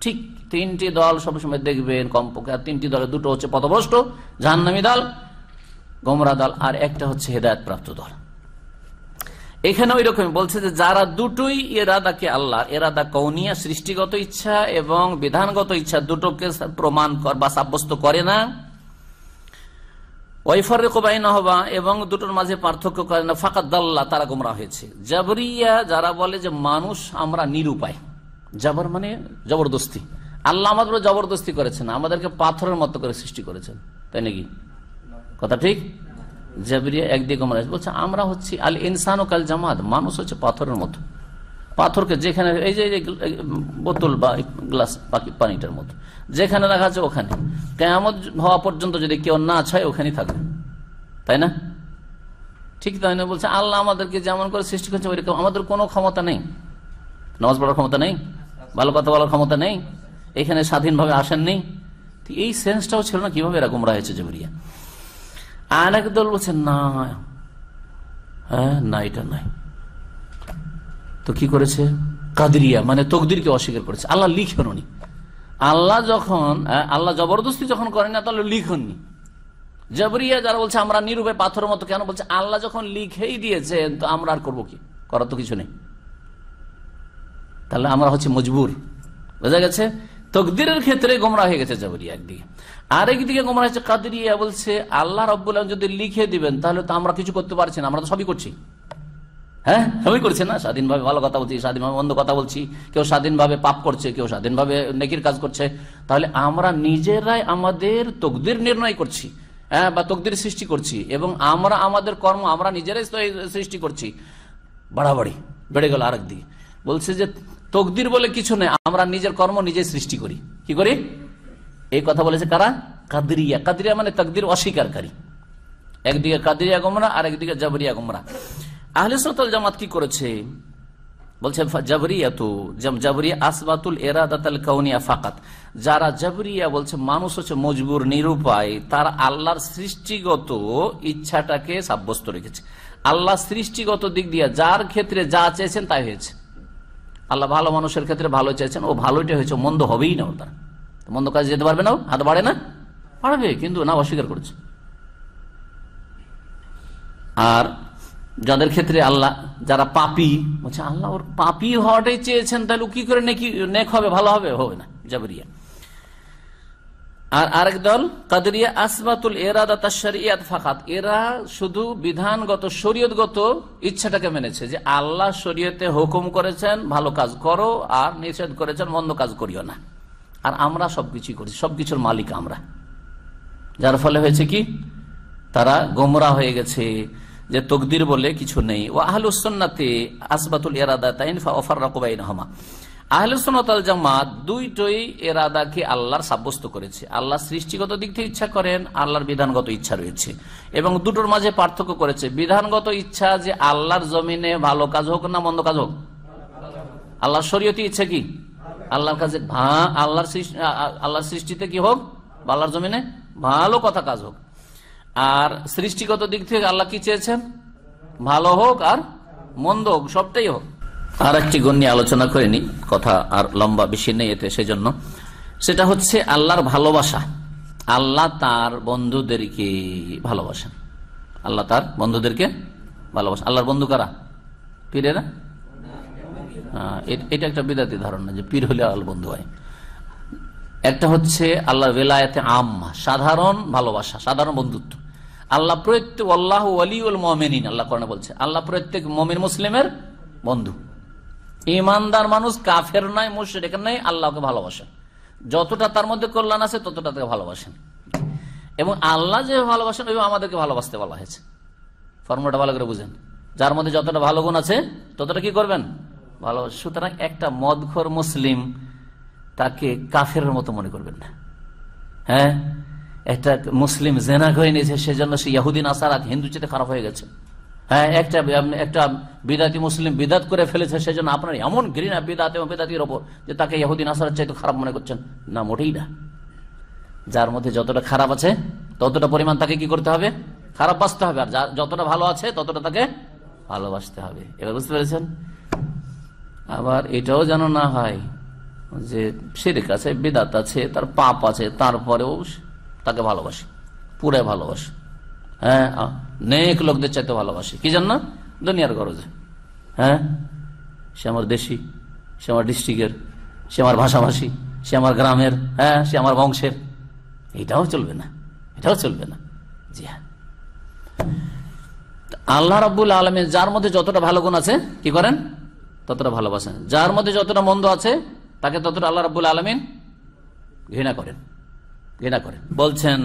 B: ঠিক তিনটি দল সবসময় দেখবেন কমপক্ষে। আর তিনটি দলে দুটো হচ্ছে পথভ্রষ্ট জাহান্নামী দল, গোমরা দল আর একটা হচ্ছে হেদায়ত প্রাপ্ত দল। এখানে ওই রকম বলছে যে যারা দুটোই এরাদাকে আল্লাহ এরাদা কৌনিয়া, সৃষ্টিগত ইচ্ছা এবং বিধানগত ইচ্ছা দুটোকে প্রমাণ কর বা সাব্যস্ত করে না। ওয়াইফারে কোবাইনা হবা এবং দুটোর মাঝে পার্থক্য করে না ফাঁকা দাল্লা, তারা গোমরা হয়েছে। জাবরিয়া যারা বলে যে মানুষ আমরা নিরুপায়, জাবর মানে জবরদস্তি। আল্লাহ আমাদের জবরদস্তি করেছেন, আমাদেরকে পাথরের মতো করে সৃষ্টি করেছেন। তাই নাকি? কথা ঠিক? জাবরিয়া একদিকে হয়েছে। বলছে, আমরা হচ্ছি আল ইনসান ও কাল জামাত, মানুষ হচ্ছে পাথরের মতো। পাথরকে যেখানে, এই যে বোতল বা গ্লাস পানিটার মতো। যেখানে রাখা আছে ওখানে। কেমন হওয়া পর্যন্ত যদি কেউ না ছয়, ওখানেই থাকবে। তাই না? ঠিক তাই না বলছে, আল্লাহ আমাদেরকে যেমন করে সৃষ্টি করছে, ওইরকম। আমাদের কোনো ক্ষমতা নেই। নামাজ পড়ার ক্ষমতা নেই? ভালো কথা বলার ক্ষমতা নেই? এখানে স্বাধীনভাবে আসেননি? এই সেন্সটাও ছিল না, কীভাবে এরকম রয়েছে জবরিয়া? আর এক দল বলছে না হ্যাঁ না, এটা নাই। তো কি করেছে? কাদরিয়া মানে তকদিরকে অস্বীকার করেছে। আল্লাহ লিখেননি আল্লাহ যখন আল্লাহ জবরদস্তি যখন করেন না, তাহলে লিখননি। জবরিয়া যারা বলছে, আমরা নিরূপে পাথরের মতো কেন? বলছে, আল্লাহ যখন লিখেই দিয়েছে তো আমরা আর করব কি? করার তো কিছু নেই। তাহলে আমরা হচ্ছে মজবুর। বোঝা গেছে? তকদিরের ক্ষেত্রে গোমরা হয়ে গেছে জবরিয়া একদিকে। আরেকদিকে গোমরা হচ্ছে কাদরিয়া, বলছে আল্লাহ রব্বুল যদি লিখে দিবেন, তাহলে তো আমরা কিছু করতে পারছি না, আমরা তো সবই করছি। হ্যাঁ? সবই করছে না? স্বাধীনভাবে ভালো কথা বলছি, স্বাধীনভাবে মন্দ কথা বলছি, কেউ স্বাধীনভাবে পাপ করছে, কেউ স্বাধীনভাবে নেকির কাজ করছে, তাহলে আমরা নিজেরাই আমাদের তকদির নির্ণয় করছি হ্যাঁ বা তকদির সৃষ্টি করছি, এবং আমরা আমাদের কর্ম আমরা নিজেরাই সৃষ্টি করছি। বাড়াবাড়ি, বেড়ে গেল আরেক দিকে বলছে যে তকদির বলে কিছু নেই, আমরা নিজের কর্ম নিজে সৃষ্টি করি। কি করি? এই কথা বলেছে কারা? কাদরিয়া। কাদরিয়া মানে তকদির অস্বীকারী। একদিকে কাদরিয়া গোমরা আর একদিকে জাবরিয়া গোমরা। আহলে সতল জামাত কি করেছে? বলছে জাবরিয়া তো জাবরিয়া আসবাতুল এরাদাতাল কাউনিয়া ফাকাত। যারা জাবরিয়া বলছে, মানুষ হচ্ছে মজবুর, নিরুপায়, তার আল্লাহর সৃষ্টিগত ইচ্ছাটাকে সাব্যস্ত রেখেছে। আল্লাহ সৃষ্টিগত দিক দিয়ে যার ক্ষেত্রে যা চেয়েছেন তাই হয়েছে। আল্লাহ ভালো মানুষের ক্ষেত্রে ভালো চাইছেন, ও ভালোটা হয়েছে, মন্দ হবেই না তার। মন্দ কাজে যেতে পারবে না হাত বাড়ে না? বাড়বে, কিন্তু না অস্বীকার করছে। আর যাদের ক্ষেত্রে আল্লাহ, যারা পাপি, বলছে, আল্লাহ ওর পাপি হওয়াটাই চেয়েছেন, তাহলে কি করে নেকি নেক হবে, ভালো হবে? হবে না, জাবরিয়া। আর আরেক দল, কাদরিয়া আসবাতুল এরাদা তাশরিয়াত ফাকাত এরা শুধু বিধানগত, শরীয়তগত ইচ্ছাটাকে মেনেছে যে আল্লাহ শরীয়তে হুকুম করেছেন, ভালো কাজ করো আর নিষেধ করেছেন, মন্দ কাজ করিও না। আর আমরা সবকিছুই করছি, সবকিছুর মালিক আমরা। যার ফলে হয়েছে কি? তারা গোমরা হয়ে গেছে যে তকদির বলে কিছু নেই। ও আহলুসন্নাতে আসবাতুল এরাদা তাইন অফার রকবাইন হমা আহলুসন্নতাল জামাত দুইটই এরাদাকে আল্লাহর সাব্যস্ত করেছে। আল্লাহ সৃষ্টিগত দিক থেকে ইচ্ছা করেন, আল্লাহর বিধানগত ইচ্ছা রয়েছে। এবং দুটোর মাঝে পার্থক্য করেছে। বিধানগত ইচ্ছা যে আল্লাহর জমিনে ভালো কাজ হোক না মন্দ কাজ হোক। আল্লাহর শরীয়তি ইচ্ছা কি? আল্লাহর কাছে আল্লাহর আল্লাহর সৃষ্টিতে কি হোক? আল্লাহর জমিনে ভালো কথা কাজ হোক। আর সৃষ্টিগত দিক থেকে আল্লাহ কি চেয়েছেন? ভালো হোক আর মন্দ হোক, সবটাই হোক। আর একটি গুণ নিয়ে আলোচনা করিনি, কথা আর লম্বা বেশি নেই এতে, সেজন্য। সেটা হচ্ছে আল্লাহর ভালোবাসা। আল্লাহ তার বন্ধুদেরকে ভালোবাসেন। আল্লাহ তার বন্ধুদেরকে ভালোবাসেন। আল্লাহর বন্ধু কারা? পীরেরা? এটা একটা বিদাতি ধারণা যে পীর হলে আল্লাহ বন্ধু হয়। একটা হচ্ছে আল্লাহর বেলায়েতে আম্মা, সাধারণ ভালোবাসা, সাধারণ বন্ধুত্ব। আল্লাহ প্রত্যেক আল্লাহ ওয়ালিউল মমেনিন, আল্লাহ কর্ণে বলছে, আল্লাহ প্রত্যেক মমিন মুসলিমের বন্ধু। ইমানদার মানুষ কাফের নাই মুশরিক নাই আল্লাহকে ভালোবাসেন। যতটা তার মধ্যে কল্যাণ আছে, ততটা তাকে ভালোবাসেন। এবং আল্লাহ যে ভালোবাসেন ওই আমাদেরকে ভালোবাসতে বলা হয়েছে। ফর্মুলাটা ভালো করে বুঝেন। যার মধ্যে যতটা ভালো গুণ আছে, ততটা কি করবেন? ভালো। সুতরাং একটা মদখর মুসলিম তাকে কাফের মতো মনে করবেন না। হ্যাঁ? একটা মুসলিম জেনা করে নিয়েছে, সেজন্য সে ইয়াহুদিন আসারাত হিন্দু চেতে খারাপ হয়ে গেছে। হ্যাঁ একটা একটা বিদাতি মুসলিম বিদাত করে ফেলেছে, সেজন্য আপনার এমন ঘৃণা বিদাত এবং বিদাতির ওপর যে তাকে ইয়াহুদিন আসারাত চাইতে খারাপ মনে করছেন। না, মোটেই না। যার মধ্যে যতটা খারাপ আছে, ততটা পরিমাণ তাকে কি করতে হবে? খারাপ বাঁচতে হবে। আর যতটা ভালো আছে, ততটা তাকে ভালোবাসতে হবে। এবার বুঝতে পেরেছেন? আবার এটাও যেন না হয় যে শিরিক আছে, বিদাত আছে, তার পাপ আছে, তারপরেও তাকে ভালোবাসে পুরাই ভালোবাসে। হ্যাঁ নেক লোকদের চাইতে ভালোবাসে। কি জান না? দুনিয়ার গরজে। হ্যাঁ? সে আমার দেশি, সে আমার ডিস্ট্রিক্টের, সে আমার ভাষাভাষী, সে আমার গ্রামের হ্যাঁ সে আমার বংশের। এটাও চলবে না, এটাও চলবে না। জি হ্যাঁ। আল্লাহ রাবুল আলমে যার মধ্যে যতটা ভালো গুণ আছে, কি করেন? ততটা ভালোবাসেন। যার মধ্যে যতটা মন্দ আছে, তাকে ততটা আল্লাহ রাবুল আলমিন ঘৃণা করেন। ঘৃণা করেন। বলছেন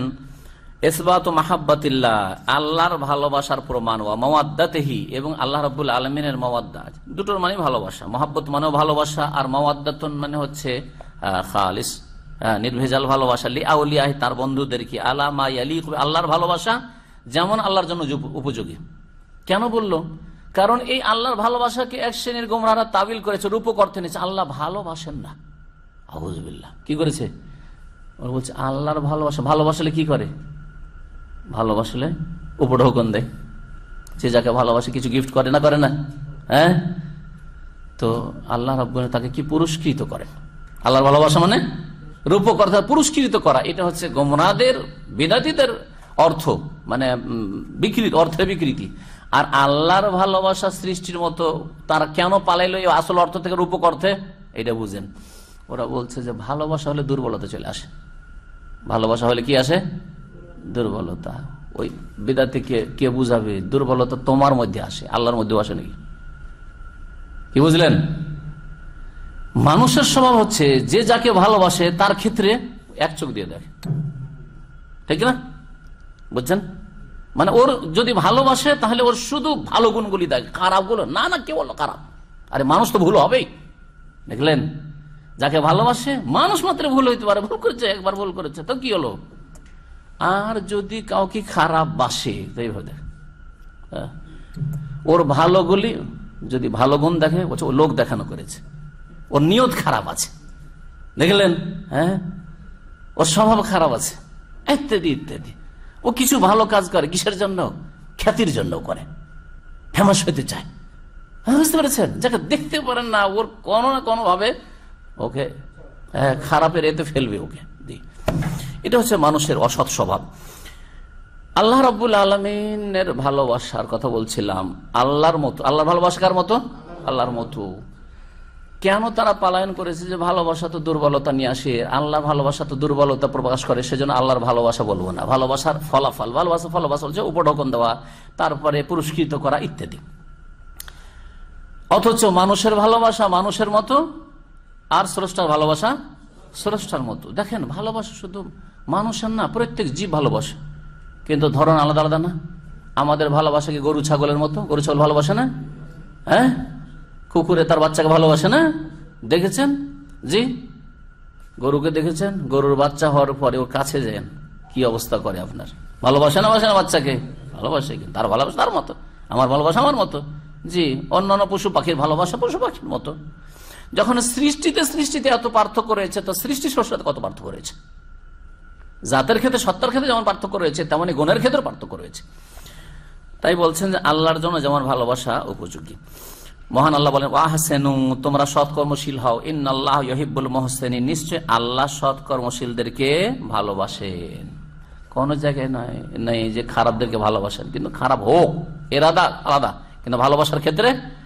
B: এসবাত মাহাব্বাতিল্লাহ, আল্লাহর ভালোবাসার প্রমাণ, ওয়া মাওয়াদ্দাতেহি, এবং আল্লাহ রাবুল আলমিনের মাওয়াদ্দা দুটোর মানে ভালোবাসা। মহাব্বত মানেও ভালোবাসা, আর মাওয়াদ্দাতন মানে হচ্ছে খালিস নির্ভেজাল ভালোবাসা। লি আউলিয়াহ, তার বন্ধুদেরকে আলা মা ইয়ালি আল্লাহর ভালোবাসা যেমন আল্লাহর জন্য উপযোগী। কেন বলল? কারণ এই আল্লাহর ভালোবাসাকে এক শ্রেণির গোমরারা তাবিল করেছে, রূপক অর্থে নিয়েছে। আল্লাহ ভালোবাসেন না। আহুজবিল্লাহ কি করেছে? ওরা বলছে, আল্লাহর ভালোবাসা। ভালোবাসলে কি করে? ভালোবাসলে উপঢৌকন দেয়। যে যাকে ভালোবাসে কিছু গিফট করে না করে না হ্যাঁ? তো আল্লাহ রব তাকে কি পুরস্কৃত করেন আল্লাহর ভালোবাসা মানে রূপক অর্থাৎ পুরস্কৃত করা। এটা হচ্ছে গোমরাদের, বিদাতিদের অর্থ মানে বিকৃতি, অর্থের বিকৃতি। আর আল্লাহর ভালোবাসা সৃষ্টির মতো তারা কেন পালাইলো এই আসল অর্থ থেকে রূপক অর্থে? এটা বুঝেন। ওরা বলছে যে ভালোবাসা হলে দুর্বলতা চলে আসে। ভালোবাসা হলে কি আসে? দুর্বলতা। ওই বিদাতে কে কে বুঝাবে? দুর্বলতা তোমার মধ্যে আসে। আল্লাহর মধ্যেও আসে নাকি? কি বুঝলেন? মানুষের স্বভাব হচ্ছে, যে যাকে ভালোবাসে, তার ক্ষেত্রে এক চোখ দিয়ে দেখে। ঠিক না? বুঝছেন? মানে ওর যদি ভালোবাসে, তাহলে ওর শুধু ভালো গুণগুলি দেয় খারাপগুলো? না না কে বলল খারাপ। আরে মানুষ তো ভুল হবেই। দেখলেন? যাকে ভালোবাসে, মানুষ মাত্র ভুল হইতে পারে। ভুল করেছে, একবার ভুল করেছে। তো কি হলো? আর যদি কাউকে খারাপ বাসে এইভাবে হ্যাঁ। ওর ভালো গুলি যদি ভালো গুণ দেখে বলছে ও লোক দেখানো করেছে। ওর নিয়ত খারাপ আছে। দেখলেন? হ্যাঁ? ওর স্বভাব খারাপ আছে। ইত্যাদি ইত্যাদি। ও কিছু ভালো কাজ করে কিসের জন্য? খ্যাতির জন্য করে। ফেমাস হইতে চায়। হ্যাঁ, বুঝতে পেরেছেন? যাকে দেখতে পারেন না ওর কোনো না কোনো ভাবে ওকে হ্যাঁ, খারাপের এতে ফেলবে ওকে। দি এটা হচ্ছে মানুষের অসৎ স্বভাব। আল্লাহ রব্বুল আলমিনের ভালোবাসার কথা বলছিলাম। আল্লাহর মতো আল্লাহর কার মতো? আল্লাহর মতো। কেন তারা পালায়ন করেছে যে ভালোবাসা তো দুর্বলতা নিয়ে আসে? আল্লাহ ভালোবাসা তো দুর্বলতা প্রকাশ করে, সেজন্য আল্লাহর ভালোবাসা বলব না। ভালোবাসার ফলাফল ভালোবাসা ফলাফল হচ্ছে উপঢকন দেওয়া, তারপরে পুরস্কৃত করা ইত্যাদি। অথচ মানুষের ভালোবাসা মানুষের মতো, আর স্রষ্টার ভালোবাসা স্রষ্টার মতো। দেখেন, ভালোবাসা শুধু মানুষের না, প্রত্যেক জীব ভালোবাসে। কিন্তু ধরন আলাদা আলাদা না? আমাদের ভালোবাসা কি গরু, ছাগলের মতো? গরু, ছাগল ভালোবাসে না? হ্যাঁ? কুকুরে তার বাচ্চাকে ভালোবাসে না? দেখেছেন? জি? গরুকে দেখেছেন? গরুর বাচ্চা হওয়ার পরে ওর কাছে যান কি অবস্থা করে আপনার? ভালোবাসে না, বাসে না বাচ্চাকে? ভালোবাসে কিন্তু। তার ভালোবাসা তার মতো। আমার ভালোবাসা আমার মতো। জি, অন্যান্য পশু পাখির ভালোবাসা পশু পাখির মতো। যখন সৃষ্টিতে সৃষ্টিতে এত পার্থক্য রয়েছে, তো সৃষ্টি সৃষ্টিতে কত পার্থক্য রয়েছে? জাতের ক্ষেত্রে সত্তার ক্ষেত্রে যেমন পার্থক্য রয়েছে, তেমনি গুণের ক্ষেত্রে পার্থক্য রয়েছে। তাই বলছেন যে আল্লাহর জন্য যেমন ভালোবাসা উপযোগী। মহান আল্লাহ বলেন, ওয়াহসেনু, তোমরা সৎকর্মশীল হও। ইন আল্লাহ ইহিবুল মোহসেনী। নিশ্চয় আল্লাহ সৎকর্মশীলদেরকে ভালোবাসেন। কোন জায়গায় নয়, নেই যে খারাপদেরকে ভালোবাসেন, কিন্তু খারাপ হোক, এরাদা আলাদা, কিন্তু ভালোবাসার ক্ষেত্রে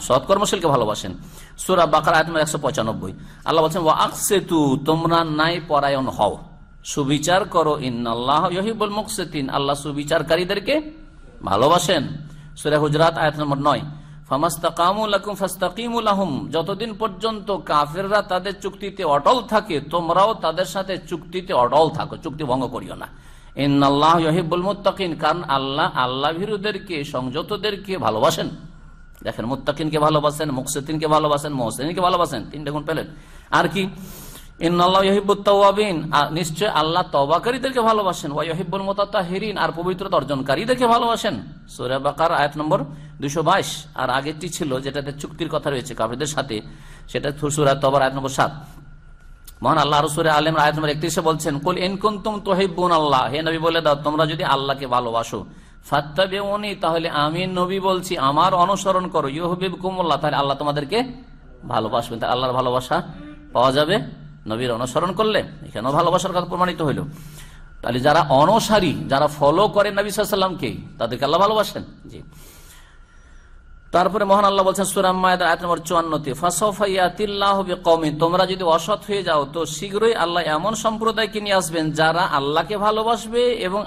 B: সৎকর্মশীলকে ভালোবাসেন। সুরা বাকার আয়তম একশো পঁচানব্বই। আল্লাহ বলছেন আকসেতু তোমরা নাই পরায়ণ হও। সুবিচার করো ইন আল্লাহ ইহিবুল মুকসেতিন। আল্লাহ সুবিচারকারীদেরকে ভালোবাসেন। সুরা হুজরাত, আয়াত নম্বর নয়। যতদিন পর্যন্ত কাফেররা তাদের চুক্তিতে অটল থাকে, তোমরাও তাদের সাথে চুক্তিতে অটল থাকো, চুক্তি ভঙ্গ করিও না। ইন্নাল্লাহ ইহিবুল মুত্তাকিন। কারণ আল্লাহ আল্লাহ ভীরুদেরকে সংযতদেরকে ভালোবাসেন? দেখেন, মুত্তাকিনকে ভালোবাসেন, মুকসেদিনকে ভালোবাসেন মোহসেনকে ভালোবাসেন তিনটে গুণ পেলেন। আর কি? নিশ্চয় আল্লাহ তবাকারীদেরকে ভালোবাসেন। ওয়াহিবুল মোতাহিরিন আর পবিত্রতা অর্জনকারীদেরকে ভালোবাসেন। সুরে বাকার, আয়াত নম্বর দুশো বাইশ। আর আগেরটি ছিল যেটাতে চুক্তির কথা রয়েছে কাফেরদের সাথে, সেটা সুরা তবর আয়াত নম্বর সাত। মহান আল্লাহ রসুরে আলম আয়াত নম্বর একত্রিশে বলছেন, কুল ইনকুন্তুম তোহিবুন আল্লাহ হে নবী বলে দাও, তোমরা যদি আল্লাহকে ভালোবাসো ফাত্তাবেউনি, তাহলে আমি নবী বলছি, আমার অনুসরণ করো। ইহবিব কুমল্লা তাহলে আল্লাহ তোমাদেরকে ভালোবাসবেন। তাহলে আল্লাহর ভালোবাসা পাওয়া যাবে নবীর অনুসরণ করলে। এখানেও ভালোবাসার কথা প্রমাণিত হইল। তাহলে যারা অনসারী, যারা ফলো করেন নবী সাল্লামকে তাদেরকে আল্লাহ ভালোবাসেন? জি। তারপরে মহান আল্লাহ বলছেন সুরাম আয়াত নম্বর ফাসফাইয়াতিল্লাহ কমে তোমরা যদি অসৎ হয়ে যাও, তো শীঘ্রই আল্লাহ এমন সম্প্রদায়কে নিয়ে আসবেন যারা আল্লাহকে ভালোবাসবে এবং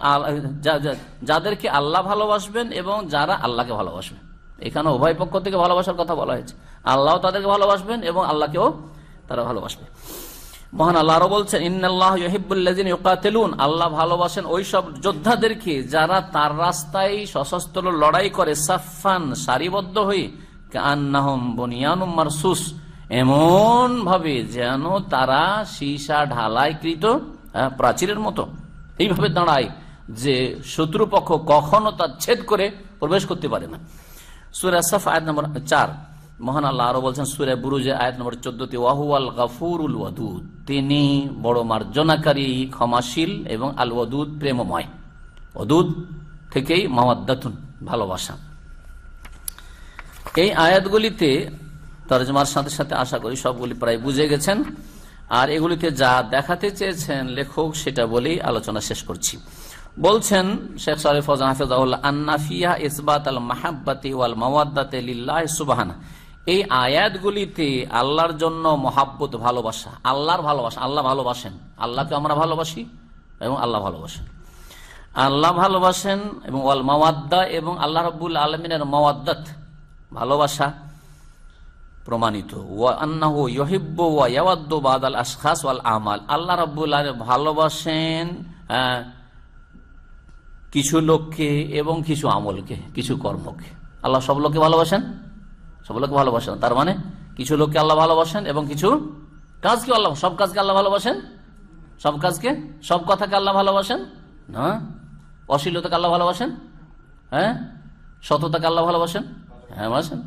B: যাদেরকে আল্লাহ ভালোবাসবেন এবং যারা আল্লাহকে ভালোবাসবেন। এখানে উভয় পক্ষ থেকে ভালোবাসার কথা বলা হয়েছে। আল্লাহ তাদেরকে ভালোবাসবেন এবং আল্লাহকেও তারা ভালোবাসবে। মহান আল্লাহ আরও বলছেন, ইন্নাল্লাহ ইহিবুল্লাযিনা ইউকাতিলুন। আল্লাহ ভালোবাসেন ওই সব যোদ্ধাদেরকে যারা তার রাস্তায় সশস্ত্র লড়াই করে সাফান সারিবদ্ধ হয়ে কান্নাহুম বুনিয়ানুম মারসুস। এমন ভাবে যেন তারা সীসা ঢালাইকৃত প্রাচীরের মতো। এইভাবে দাঁড়ায় যে শত্রুপক্ষ কখনো তার ছেদ করে প্রবেশ করতে পারে না। সুরা সাফ আয়াত নম্বর চার। মহান আল্লাহ আরও বলছেন, সুরে বুরুজে আয়াত নম্বর চোদ্দতে, ওয়াহুয়াল গাফুরুল ওয়াদুদ তিনি বড় মার্জনাকারী, ক্ষমাশীল এবং আল ওয়াদুদ প্রেমময়। ওদুদ থেকেই মাওয়াদ্দাতুন, ভালোবাসা। এই আয়াতগুলিতে তর্জমার সাথে সাথে আশা করি সবগুলি প্রায় বুঝে গেছেন। আর এগুলিতে যা দেখাতে চেয়েছেন লেখক, সেটা বলেই আলোচনা শেষ করছি। বলছেন শেখ ফজান হাফিজাউল্লাহ আন্নাফিয়া ইসবাত আল মাহাব্বাতি ওয়াল মাওয়াদ্দাতে লিল্লাহ সুবহানা এই আয়াতগুলিতে আল্লাহর জন্য মহাব্বত ভালোবাসা আল্লাহর ভালোবাসা আল্লাহ ভালোবাসেন। আল্লাহকে আমরা ভালোবাসি এবং আল্লাহ ভালোবাসেন। আল্লাহ ভালোবাসেন এবং ওয়াল মাওয়াদ্দা এবং আল্লাহ রব্বুল আলমিনের মাওয়াদ্দাত ভালোবাসা প্রমাণিত। ওয়া আন্নাহু ইউহিব্বু ওয়া ইয়াওয়াদ্দু বাদাল আশখাস ওয়াল আমাল। আল্লাহ রাব্বুল ভালোবাসেন আহ, কিছু লোককে এবং কিছু আমলকে কিছু কর্মকে। আল্লাহ সব লোককে ভালোবাসেন? সব লোককে ভালোবাসেন। তার মানে কিছু লোককে আল্লাহ ভালোবাসেন এবং কিছু কাজকে আল্লাহ সব কাজকে আল্লাহ ভালোবাসেন? সব কাজকে? সব কথাকে আল্লাহ ভালোবাসেন? না? অশ্লীলতাকে আল্লাহ ভালোবাসেন? হ্যাঁ? সততাকে আল্লাহ ভালোবাসেন? হ্যাঁ ভালোবাসেন।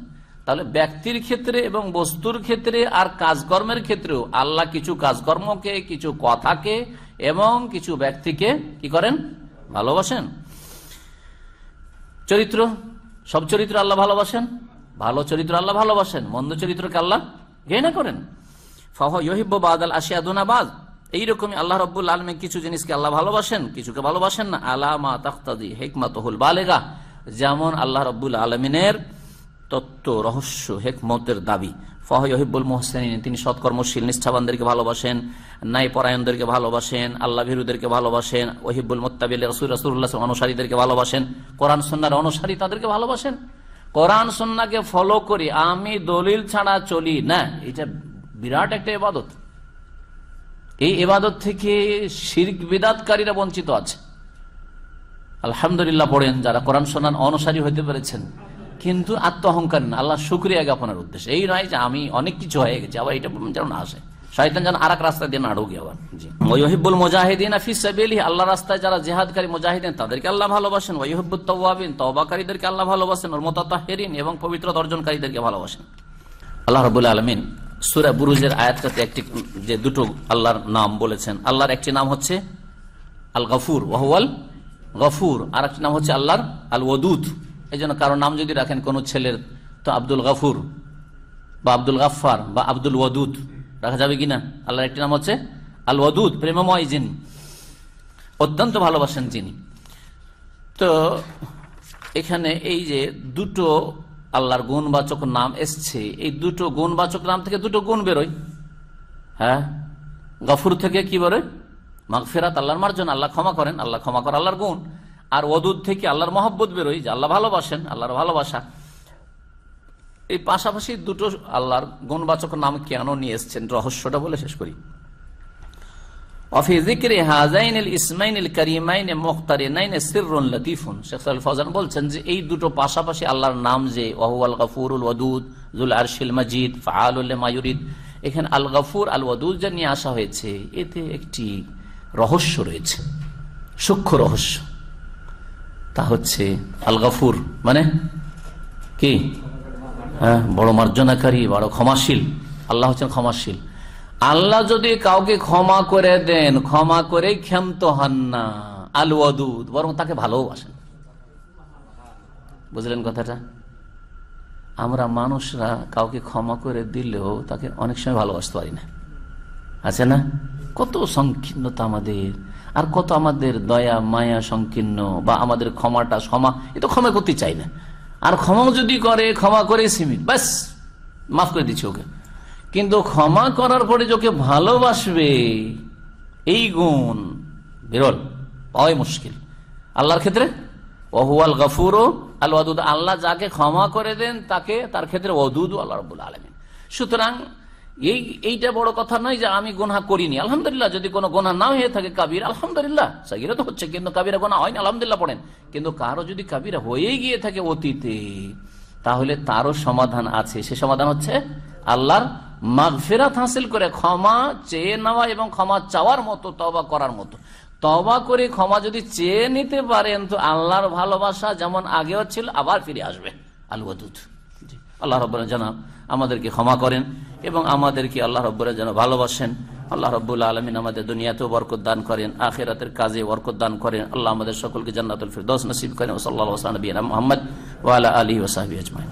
B: তাহলে ব্যক্তির ক্ষেত্রে এবং বস্তুর ক্ষেত্রে আর কাজকর্মের ক্ষেত্রেও আল্লাহ কিছু কাজকর্মকে, কিছু কথাকে এবং কিছু ব্যক্তিকে কি করেন? ভালোবাসেন। চরিত্র? সব চরিত্র আল্লাহ ভালোবাসেন? ভালো চরিত্র আল্লাহ ভালোবাসেন, মন্দ চরিত্রকে আল্লাহ ঘৃণা করেন। ফাহ ইহিব্ব বাদাল আসিয়াদুনা বাদ। এইরকমই আল্লাহ রব্বুল আলমী কিছু জিনিসকে আল্লাহ ভালোবাসেন, কিছুকে ভালোবাসেন না। আলামা তাখতাদি হেকমাতহুল বালেগা। যেমন আল্লাহ রব্বুল আলমিনের তত্ত্ব, রহস্য, হেকমতের দাবি। ফহিবুল মোহসেন তিনি সৎকর্মশীল, নিষ্ঠাবানদেরকে ভালোবাসেন নাই পরায়ণদেরকে ভালোবাসেন, আল্লাহ ভিরুদেরকে ভালোবাসেন ওহিবুল মোত্তাবিল রসুল রসুল্লাহ অনুসারীদেরকে ভালোবাসেন, কোরআন সন্ন্যার অনুসারী তাদেরকে ভালোবাসেন। কোরআন সন্নাকে ফলো করি, আমি দলিল ছাড়া চলি না। এটা বিরাট একটা এবাদত এই এবাদত থেকে শির্ক বিদাতকারীরা বঞ্চিত আছে। আলহামদুলিল্লাহ পড়েন যারা কোরআন সন্ন্যান অনুসারী হইতে পেরেছেন, কিন্তু আত্ম অহংকার না। আল্লাহ শুক্রিয়া জ্ঞাপনের উদ্দেশ্যে। এই নয় যে আমি অনেক কিছু হয়ে গেছি, আবার এটা যেন আসে। শয়তান যেন আর এক রাস্তা দিয়ে না ঢুকি আবার। ওইহিবুল মুজাহিদিন আফিসাবিলি আল্লাহ রাস্তায় যারা জেহাদকারী মুজাহিদিন তাদেরকে আল্লাহ ভালোবাসেন। ওইহিবুল তওয়াবিন তওবাকারীদেরকে আল্লাহ ভালোবাসেন। ওর মোতাতাহেরিন এবং পবিত্র অর্জনকারীদেরকে ভালোবাসেন। আল্লাহ রবুল আলমিন সুরা বুরুজের আয়াতটাতে একটি যে দুটো আল্লাহর নাম বলেছেন। আল্লাহর একটি নাম হচ্ছে আল গফুর ওয়াহুয়াল গফুর। আর একটি নাম হচ্ছে আল্লাহর আল ওদুদ এই জন্য কারও নাম যদি রাখেন কোন ছেলের তো আব্দুল গাফুর বা আব্দুল গাফার বা আব্দুল ওয়াদুদ। রাখা যাবে কিনা? আল্লাহর একটি নাম হচ্ছে আল ওয়াদুদ প্রেমময় যিনি। অত্যন্ত ভালোবাসেন যিনি তো, এখানে এই যে দুটো আল্লাহর গুণবাচক নাম এসছে, এই দুটো গুণবাচক নাম থেকে দুটো গুণ বেরোয়। হ্যাঁ? গফুর থেকে কি বেরোয়? মাগফেরাত, আল্লাহর মার্জন, আল্লাহ ক্ষমা করেন, আল্লাহ ক্ষমা করেন আল্লাহর গুণ। আর ওদুদ থেকে আল্লাহর মহব্বত বেরোয় যে আল্লাহ ভালোবাসেন, আল্লাহর ভালোবাসা। এই পাশাপাশি দুটো আল্লাহর গুণবাচক নাম কেন নিয়ে এসছেন? রহস্যটা বলে শেষ করি। বলছেন যে এই দুটো পাশাপাশি নাম যে মায়ুরিদ এখানে আল গফুর আল ওয়াদুদ যা নিয়ে আসা হয়েছে, এতে একটি রহস্য রয়েছে, সূক্ষ্ম রহস্য। তা হচ্ছে আল গফুর মানে কি? হ্যাঁ? বড় মার্জনাকারী, বড় ক্ষমাশীল। আল্লাহ হচ্ছেন ক্ষমাশীল। আল্লাহ যদি কাউকে ক্ষমা করে দেন, ক্ষমা করে ক্ষান্ত হন না। আলু ওয়াদুদ বরং তাকে ভালোবাসেন। বুঝলেন কথাটা? আমরা মানুষরা কাউকে ক্ষমা করে দিলেও তাকে অনেক সময় ভালোবাসতে পারি না। আছে না? কত সংকীর্ণতা আমাদের। আর কত আমাদের দয়া, মায়া, সংকীর্ণ বা আমাদের ক্ষমাটা ক্ষমা এ তো ক্ষমা করতে চাই না। আর ক্ষমা যদি করে, ক্ষমা করে সীমিত। ব্যাস, মাফ করে দিচ্ছে ওকে। কিন্তু ক্ষমা করার পরে যোকে ভালোবাসবে, এই গুণ বিরল, পাওয়াই মুশকিল। আল্লাহর ক্ষেত্রে? অহুয়াল গফুর আল ওয়াদুদ আল্লাহ যাকে ক্ষমা করে দেন, তাকে, তার ক্ষেত্রে অদুদ আল্লাহ রবুল আলমিন। সুতরাং এই, এইটা বড় কথা নয় যে আমি গোনা করিনি। আলহামদুলিল্লাহ, যদি কোনো গোনা না হয়ে থাকে কাবির, আলহামদুলিল্লাহ সাকিরা তো হচ্ছে, কিন্তু কাবিরা গোনা হয়নি আলহামদুলিল্লাহ পড়েন। কিন্তু কারও যদি কাবিরা হয়েই গিয়ে থাকে অতীতে, তাহলে তারও সমাধান আছে। সে সমাধান হচ্ছে আল্লাহর মাগফেরাত হাসিল করে ক্ষমা চেয়ে নেওয়া এবং ক্ষমা চাওয়ার মতো তবা করার মতো। তবা করে ক্ষমা যদি চেয়ে নিতে পারেন, তো আল্লাহর ভালোবাসা যেমন আগেও ছিল, আবার ফিরে আসবে। আলুয়াদুদ আল্লাহ রব্বর যেন আমাদেরকে ক্ষমা করেন এবং আমাদেরকে আল্লাহ রব্বরে যেন ভালোবাসেন। আল্লাহ রব্বুল্লা আলমিন আমাদের দুনিয়াতেও বরকত দান করেন, আখেরাতের কাজে বরকত দান করেন। আল্লাহ আমাদের সকলকে জান্নাতুল ফিরদৌস নসিব করেন। ওসল্লাহ মোহাম্মদ ওয়ালা আলী ওসাহাবি আজমাইন।